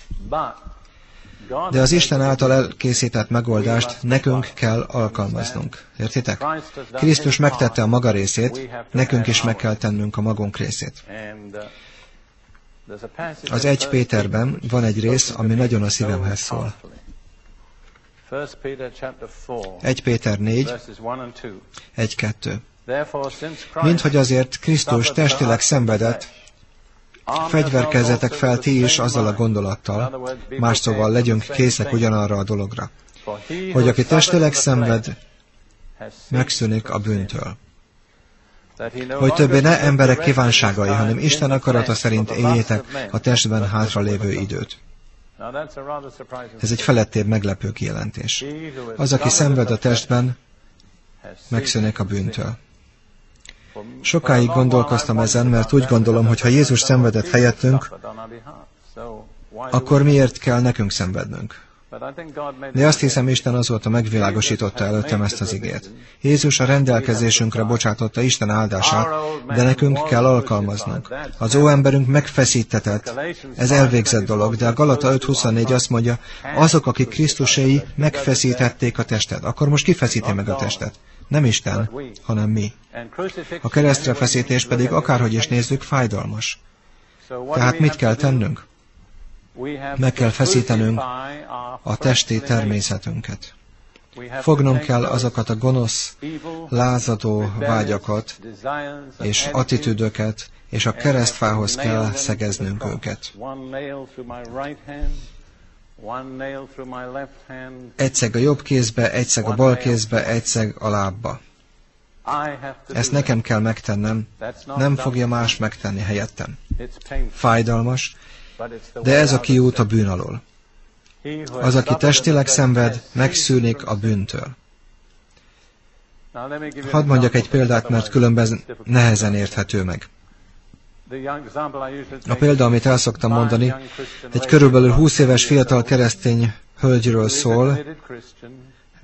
De az Isten által elkészített megoldást nekünk kell alkalmaznunk. Értitek? Krisztus megtette a maga részét, nekünk is meg kell tennünk a magunk részét. Az 1 Péterben van egy rész, ami nagyon a szívemhez szól. 1 Péter 4, 1-2. Mint hogy azért Krisztus testileg szenvedett, fegyverkezetek fel ti is azzal a gondolattal, más szóval legyünk készek ugyanarra a dologra, hogy aki testileg szenved, megszűnik a bűntől hogy többé ne emberek kívánságai, hanem Isten akarata szerint éljétek a testben hátralévő időt. Ez egy felettébb meglepő kijelentés. Az, aki szenved a testben, megszűnik a bűntől. Sokáig gondolkoztam ezen, mert úgy gondolom, hogy ha Jézus szenvedett helyettünk, akkor miért kell nekünk szenvednünk? De azt hiszem, Isten azóta megvilágosította előttem ezt az igét. Jézus a rendelkezésünkre bocsátotta Isten áldását, de nekünk kell alkalmaznunk. Az ó emberünk megfeszítetett. Ez elvégzett dolog, de a Galata 5.24 azt mondja, azok, akik Krisztusei megfeszítették a testet. Akkor most ki feszíti meg a testet? Nem Isten, hanem mi. A keresztre feszítés pedig akárhogy is nézzük, fájdalmas. Tehát mit kell tennünk? Meg kell feszítenünk a testi természetünket. Fognom kell azokat a gonosz, lázadó vágyakat és attitűdöket, és a keresztfához kell szegeznünk őket. Egyszeg a jobb kézbe, egyszeg a bal kézbe, egyszeg a lábba. Ezt nekem kell megtennem, nem fogja más megtenni helyettem. Fájdalmas, de ez a kiút a bűn alól. Az, aki testileg szenved, megszűnik a bűntől. Hadd mondjak egy példát, mert különben nehezen érthető meg. A példa, amit el szoktam mondani, egy körülbelül 20 éves fiatal keresztény hölgyről szól,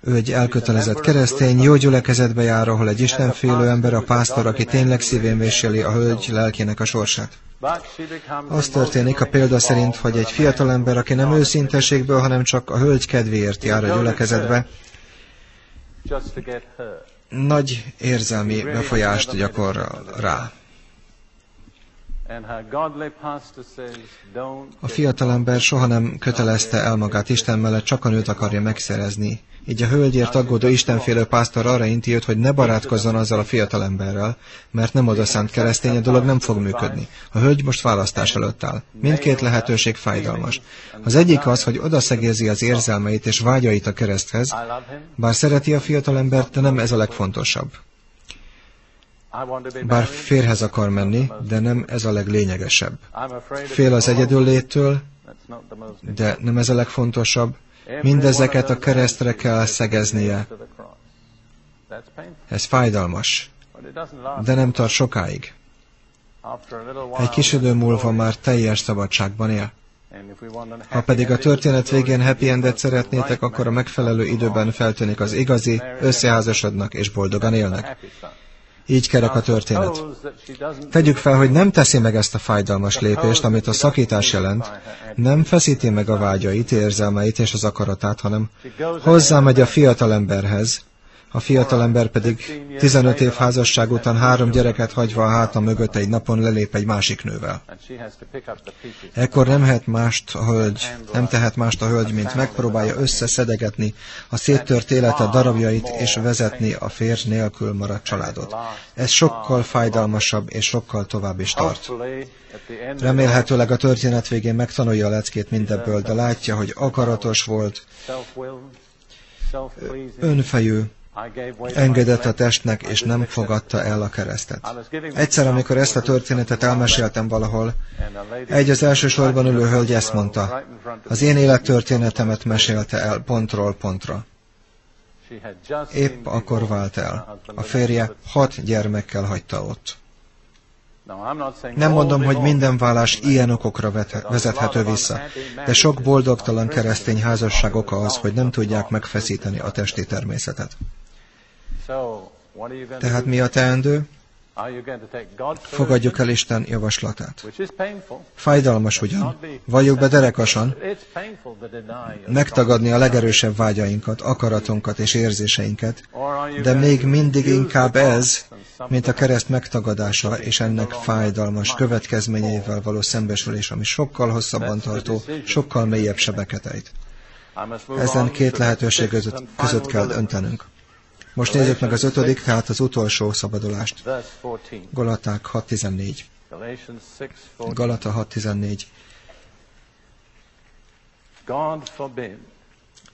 ő egy elkötelezett keresztény, jó gyülekezetbe jár, ahol egy istenfélő ember, a pásztor, aki tényleg szívén véseli a hölgy lelkének a sorsát. Az történik a példa szerint, hogy egy fiatal ember, aki nem őszinteségből, hanem csak a hölgy kedvéért jár a gyülekezetbe, nagy érzelmi befolyást gyakorol rá. A fiatalember soha nem kötelezte el magát Isten mellett, csak a nőt akarja megszerezni. Így a hölgyért aggódó istenfélő pásztor arra inti őt, hogy ne barátkozzon azzal a fiatalemberrel, mert nem oda szánt keresztény, a dolog nem fog működni. A hölgy most választás előtt áll. Mindkét lehetőség fájdalmas. Az egyik az, hogy odaszegézi az érzelmeit és vágyait a kereszthez, bár szereti a fiatalembert, de nem ez a legfontosabb. Bár férhez akar menni, de nem ez a leglényegesebb. Fél az egyedülléttől, de nem ez a legfontosabb. Mindezeket a keresztre kell szegeznie. Ez fájdalmas, de nem tart sokáig. Egy kis idő múlva már teljes szabadságban él. Ha pedig a történet végén happy endet szeretnétek, akkor a megfelelő időben feltűnik az igazi, összeházasodnak és boldogan élnek. Így kerek a történet. Tegyük fel, hogy nem teszi meg ezt a fájdalmas lépést, amit a szakítás jelent, nem feszíti meg a vágyait, érzelmeit és az akaratát, hanem hozzámegy a fiatalemberhez, a fiatalember pedig 15 év házasság után három gyereket hagyva a háta mögött egy napon lelép egy másik nővel. Ekkor nem, tehet mást a hölgy, nem tehet mást a hölgy, mint megpróbálja összeszedegetni a széttört élete darabjait és vezetni a férj nélkül maradt családot. Ez sokkal fájdalmasabb és sokkal tovább is tart. Remélhetőleg a történet végén megtanulja a leckét mindebből, de látja, hogy akaratos volt, önfejű, engedett a testnek, és nem fogadta el a keresztet. Egyszer, amikor ezt a történetet elmeséltem valahol, egy az elsősorban ülő hölgy ezt mondta, az én élettörténetemet mesélte el pontról pontra. Épp akkor vált el. A férje hat gyermekkel hagyta ott. Nem mondom, hogy minden vállás ilyen okokra vezethető vissza, de sok boldogtalan keresztény házasság oka az, hogy nem tudják megfeszíteni a testi természetet. Tehát mi a teendő? Fogadjuk el Isten javaslatát. Fájdalmas ugyan, valljuk be derekasan, megtagadni a legerősebb vágyainkat, akaratunkat és érzéseinket, de még mindig inkább ez, mint a kereszt megtagadása és ennek fájdalmas következményeivel való szembesülés, ami sokkal hosszabban tartó, sokkal mélyebb sebeket ejt. Ezen két lehetőség között, között kell döntenünk. Most nézzük meg az ötödik, tehát az utolsó szabadulást. Galaták 6.14. Galata 6.14.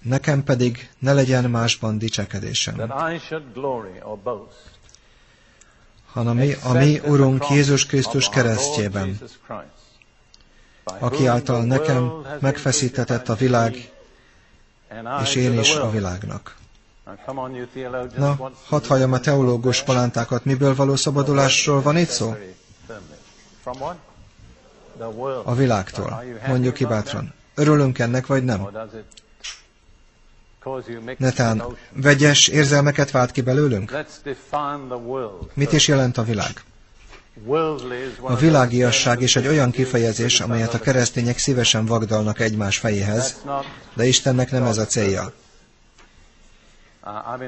Nekem pedig ne legyen másban dicsekedésem, hanem a mi Urunk Jézus Krisztus keresztjében, aki által nekem megfeszítetett a világ, és én is a világnak. Na, hadd halljam a teológus palántákat. Miből való szabadulásról van itt szó? A világtól. Mondjuk ki bátran. Örülünk ennek, vagy nem? Netán vegyes érzelmeket vált ki belőlünk? Mit is jelent a világ? A világiasság is egy olyan kifejezés, amelyet a keresztények szívesen vagdalnak egymás fejéhez, de Istennek nem ez a célja.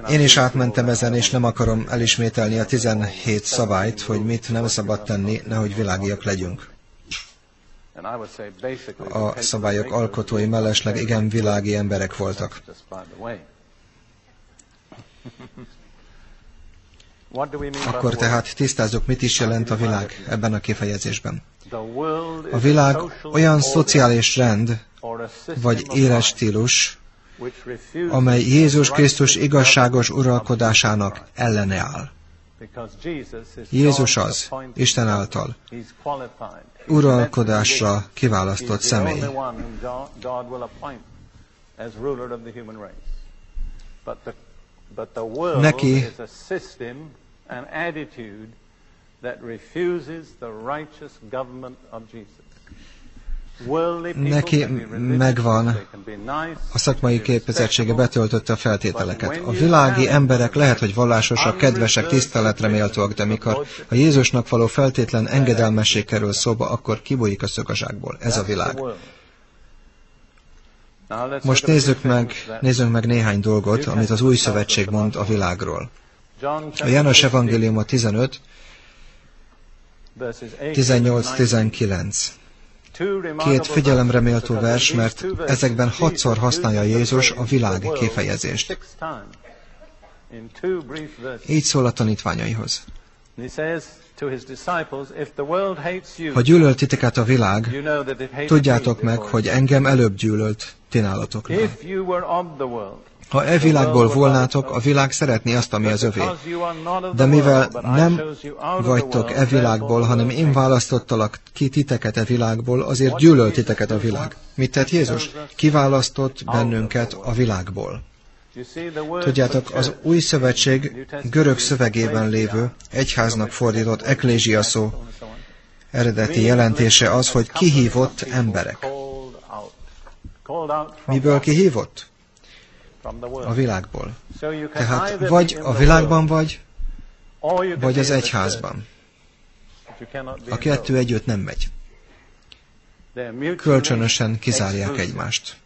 Én is átmentem ezen, és nem akarom elismételni a 17 szabályt, hogy mit nem szabad tenni, nehogy világiak legyünk. A szabályok alkotói mellesleg igen világi emberek voltak. Akkor tehát tisztázzuk, mit is jelent a világ ebben a kifejezésben. A világ olyan szociális rend, vagy életstílus, amely Jézus Krisztus igazságos uralkodásának ellene áll. Jézus az, Isten által, uralkodásra kiválasztott személy. Neki that refuses the righteous government of Jesus. Neki megvan a szakmai képezettsége, betöltötte a feltételeket. A világi emberek lehet, hogy vallásosak, kedvesek, tiszteletre méltóak, de mikor a Jézusnak való feltétlen engedelmesség kerül szóba, akkor kibújik a szögazsákból. Ez a világ. Most nézzük meg, nézzünk meg néhány dolgot, amit az új szövetség mond a világról. A János Evangélium a 15, 18-19. Két figyelemre méltó vers, mert ezekben hatszor használja Jézus a világ kifejezést. Így szól a tanítványaihoz. Ha gyűlölt titeket a világ, tudjátok meg, hogy engem előbb gyűlölt ti nálatoknál. Ha e világból volnátok, a világ szeretné azt, ami az övé. De mivel nem vagytok e világból, hanem én választottalak ki titeket e világból, azért gyűlöl titeket a világ. Mit tett Jézus? Kiválasztott bennünket a világból. Tudjátok, az új szövetség görög szövegében lévő, egyháznak fordított eklézsia szó eredeti jelentése az, hogy kihívott emberek. Miből kihívott? A világból. Tehát vagy a világban vagy, vagy az egyházban. A kettő együtt nem megy. Kölcsönösen kizárják egymást.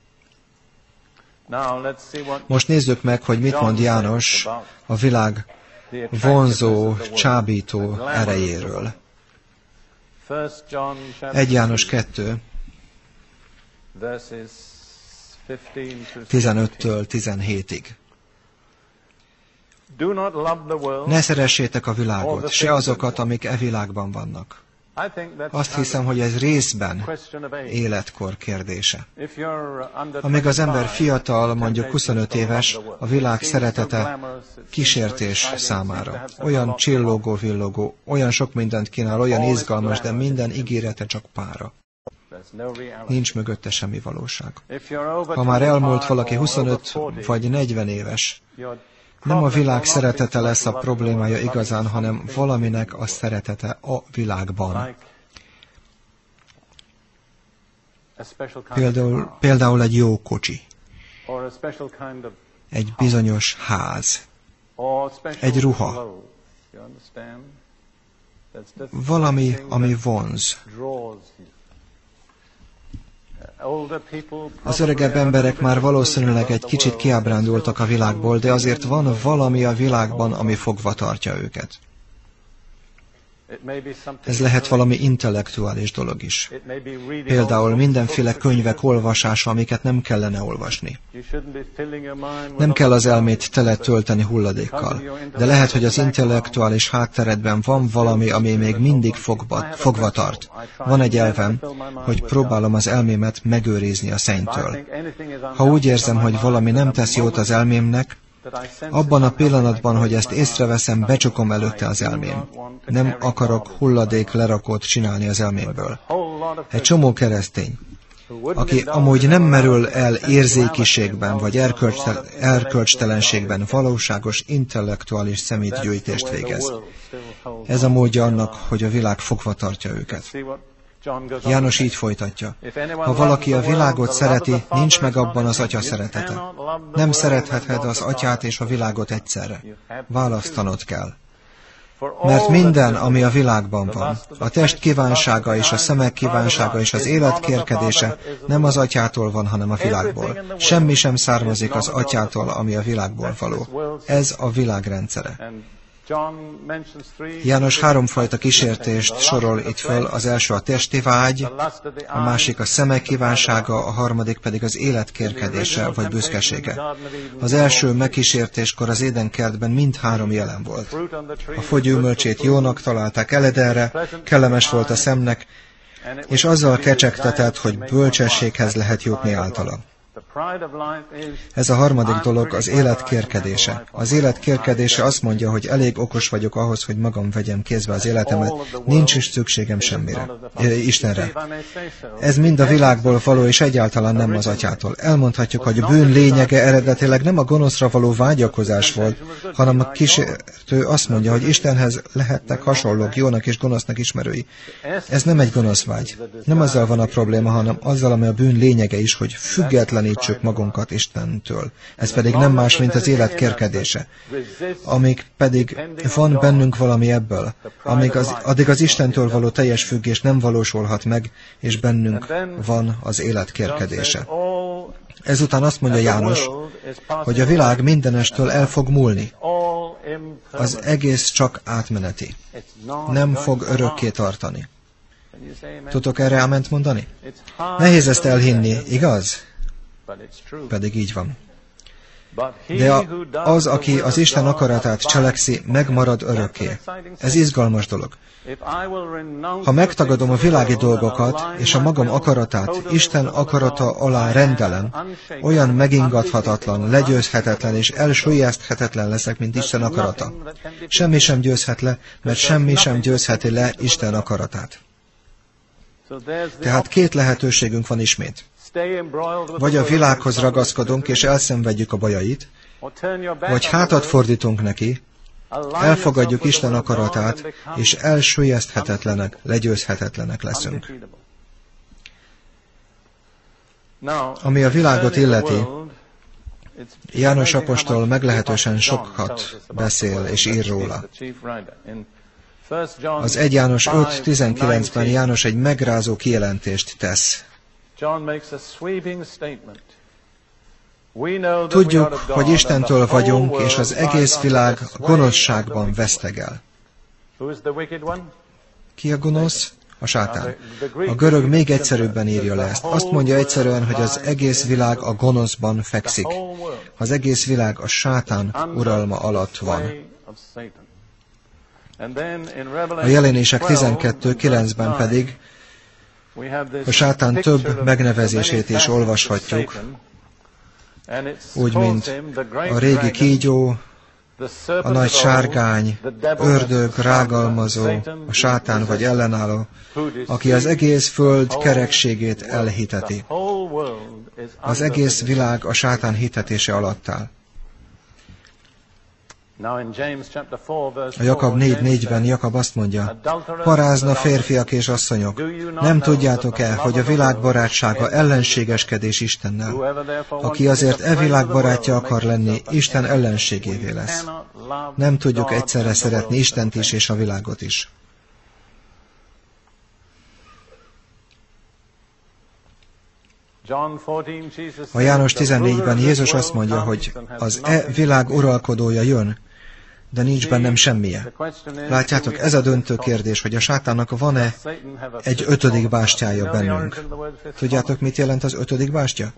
Most nézzük meg, hogy mit mond János a világ vonzó, csábító erejéről. 1 János 2, 15-től 17-ig. Ne szeressétek a világot, se azokat, amik e világban vannak. Azt hiszem, hogy ez részben életkor kérdése. Amíg az ember fiatal, mondjuk 25 éves, a világ szeretete kísértés számára. Olyan csillogó-villogó, olyan sok mindent kínál, olyan izgalmas, de minden ígérete csak pára. Nincs mögötte semmi valóság. Ha már elmúlt valaki 25 vagy 40 éves, nem a világ szeretete lesz a problémája igazán, hanem valaminek a szeretete a világban. Például, például egy jó kocsi, egy bizonyos ház, egy ruha, valami, ami vonz. Az öregebb emberek már valószínűleg egy kicsit kiábrándultak a világból, de azért van valami a világban, ami fogva tartja őket. Ez lehet valami intellektuális dolog is. Például mindenféle könyvek olvasása, amiket nem kellene olvasni. Nem kell az elmét tele tölteni hulladékkal, de lehet, hogy az intellektuális hátteredben van valami, ami még mindig fogva, fogva tart. Van egy elvem, hogy próbálom az elmémet megőrizni a szentől. Ha úgy érzem, hogy valami nem tesz jót az elmémnek, abban a pillanatban, hogy ezt észreveszem, becsukom előtte az elmém. Nem akarok hulladék lerakót csinálni az elmémből. Egy csomó keresztény, aki amúgy nem merül el érzékiségben vagy erkölcstelenségben, valóságos intellektuális szemétgyűjtést végez. Ez a módja annak, hogy a világ fogva tartja őket. János így folytatja. Ha valaki a világot szereti, nincs meg abban az atya szeretete. Nem szeretheted az atyát és a világot egyszerre. Választanod kell. Mert minden, ami a világban van, a test kívánsága és a szemek kívánsága és az élet kérkedése nem az atyától van, hanem a világból. Semmi sem származik az atyától, ami a világból való. Ez a világ rendszere. János háromfajta kísértést sorol itt föl, az első a testi vágy, a másik a szemek kívánsága, a harmadik pedig az élet kérkedése vagy büszkesége. Az első megkísértéskor az édenkertben mind három jelen volt. A fogyőmölcsét jónak találták eledelre, kellemes volt a szemnek, és azzal kecsegtetett, hogy bölcsességhez lehet jutni általa. Ez a harmadik dolog az élet kérkedése. Az élet kérkedése azt mondja, hogy elég okos vagyok ahhoz, hogy magam vegyem kézbe az életemet, nincs is szükségem semmire. Istenre. Ez mind a világból való, és egyáltalán nem az atyától. Elmondhatjuk, hogy a bűn lényege eredetileg nem a gonoszra való vágyakozás volt, hanem a kísértő azt mondja, hogy Istenhez lehettek hasonlók, jónak és gonosznak ismerői. Ez nem egy gonosz vágy. Nem azzal van a probléma, hanem azzal, ami a bűn lényege is, hogy független elkülönítsük magunkat Istentől. Ez pedig nem más, mint az élet kérkedése. Amíg pedig van bennünk valami ebből, amíg az, addig az Istentől való teljes függés nem valósulhat meg, és bennünk van az élet kérkedése. Ezután azt mondja János, hogy a világ mindenestől el fog múlni. Az egész csak átmeneti. Nem fog örökké tartani. Tudok erre elment mondani? Nehéz ezt elhinni, igaz? Pedig így van. De az, aki az Isten akaratát cselekszi, megmarad örökké. Ez izgalmas dolog. Ha megtagadom a világi dolgokat, és a magam akaratát Isten akarata alá rendelem, olyan megingathatatlan, legyőzhetetlen és elsúlyezthetetlen leszek, mint Isten akarata. Semmi sem győzhet le, mert semmi sem győzheti le Isten akaratát. Tehát két lehetőségünk van ismét. Vagy a világhoz ragaszkodunk és elszenvedjük a bajait, vagy hátat fordítunk neki, elfogadjuk Isten akaratát, és elsőjezthetetlenek, legyőzhetetlenek leszünk. Ami a világot illeti, János apostol meglehetősen sokat beszél és ír róla. Az 1 János 5.19-ben János egy megrázó kijelentést tesz. Tudjuk, hogy Istentől vagyunk, és az egész világ gonoszságban vesztegel. Ki a gonosz? A sátán. A görög még egyszerűbben írja le ezt. Azt mondja egyszerűen, hogy az egész világ a gonoszban fekszik. Az egész világ a sátán uralma alatt van. A jelenések 12.9-ben pedig a sátán több megnevezését is olvashatjuk, úgy, mint a régi kígyó, a nagy sárgány, ördög, rágalmazó, a sátán vagy ellenálló, aki az egész föld kerekségét elhiteti. Az egész világ a sátán hitetése alatt áll. A Jakab 4.4-ben Jakab azt mondja, parázna férfiak és asszonyok, nem tudjátok-e, hogy a világ barátsága ellenségeskedés Istennel? Aki azért e világ barátja akar lenni, Isten ellenségévé lesz. Nem tudjuk egyszerre szeretni Istent is és a világot is. A János 14-ben Jézus azt mondja, hogy az e világ uralkodója jön, de nincs bennem semmije. Látjátok, ez a döntő kérdés, hogy a sátának van-e egy ötödik bástyája bennünk. Tudjátok, mit jelent az ötödik bástya?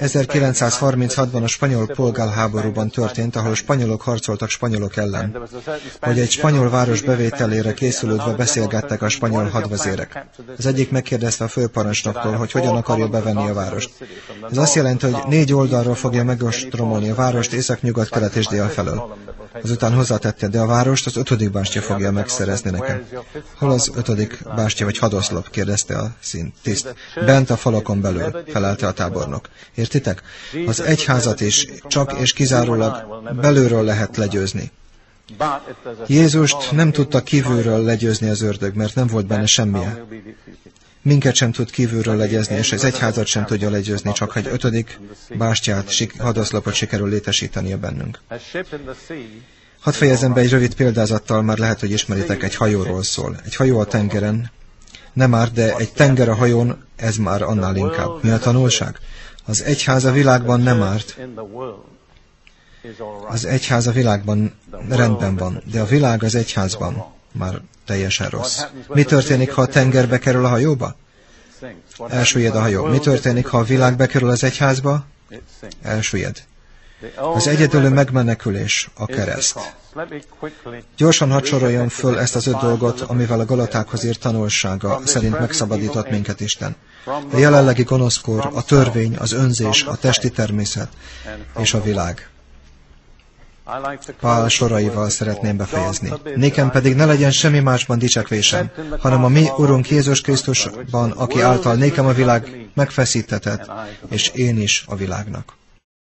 1936-ban a spanyol polgárháborúban történt, ahol spanyolok harcoltak spanyolok ellen. Hogy egy spanyol város bevételére készülődve beszélgettek a spanyol hadvezérek. Az egyik megkérdezte a főparancsnoktól, hogy hogyan akarja bevenni a várost. Ez azt jelenti, hogy négy oldalról fogja megostromolni a várost észak, nyugat, kelet és dél felől. Azután hozzátette, de a várost az ötödik bástya fogja megszerezni nekem. Hol az ötödik bástya vagy hadoszlop? kérdezte a szint tiszt. Bent a falakon belül, felelte a tábornok. Értitek? Az egyházat is csak és kizárólag belülről lehet legyőzni. Jézust nem tudta kívülről legyőzni az ördög, mert nem volt benne semmije. Minket sem tud kívülről legyezni, és az egyházat sem tudja legyőzni, csak egy ötödik bástyát, hadaszlapot sikerül létesítenie bennünk. Hadd fejezem be egy rövid példázattal, már lehet, hogy ismeritek, egy hajóról szól. Egy hajó a tengeren, nem már, de egy tenger a hajón, ez már annál inkább. Mi a tanulság? Az egyház a világban nem árt. Az egyház a világban rendben van, de a világ az egyházban már teljesen rossz. Mi történik, ha a tengerbe kerül a hajóba? Elsüllyed a hajó. Mi történik, ha a világ bekerül az egyházba? Elsüllyed. Az egyedülő megmenekülés a kereszt. Gyorsan hadd soroljon föl ezt az öt dolgot, amivel a Galatákhoz írt tanulsága szerint megszabadított minket Isten. A jelenlegi gonoszkor, a törvény, az önzés, a testi természet és a világ. Pál soraival szeretném befejezni. Nékem pedig ne legyen semmi másban dicsekvésem, hanem a mi Urunk Jézus Krisztusban, aki által nékem a világ megfeszítetett, és én is a világnak.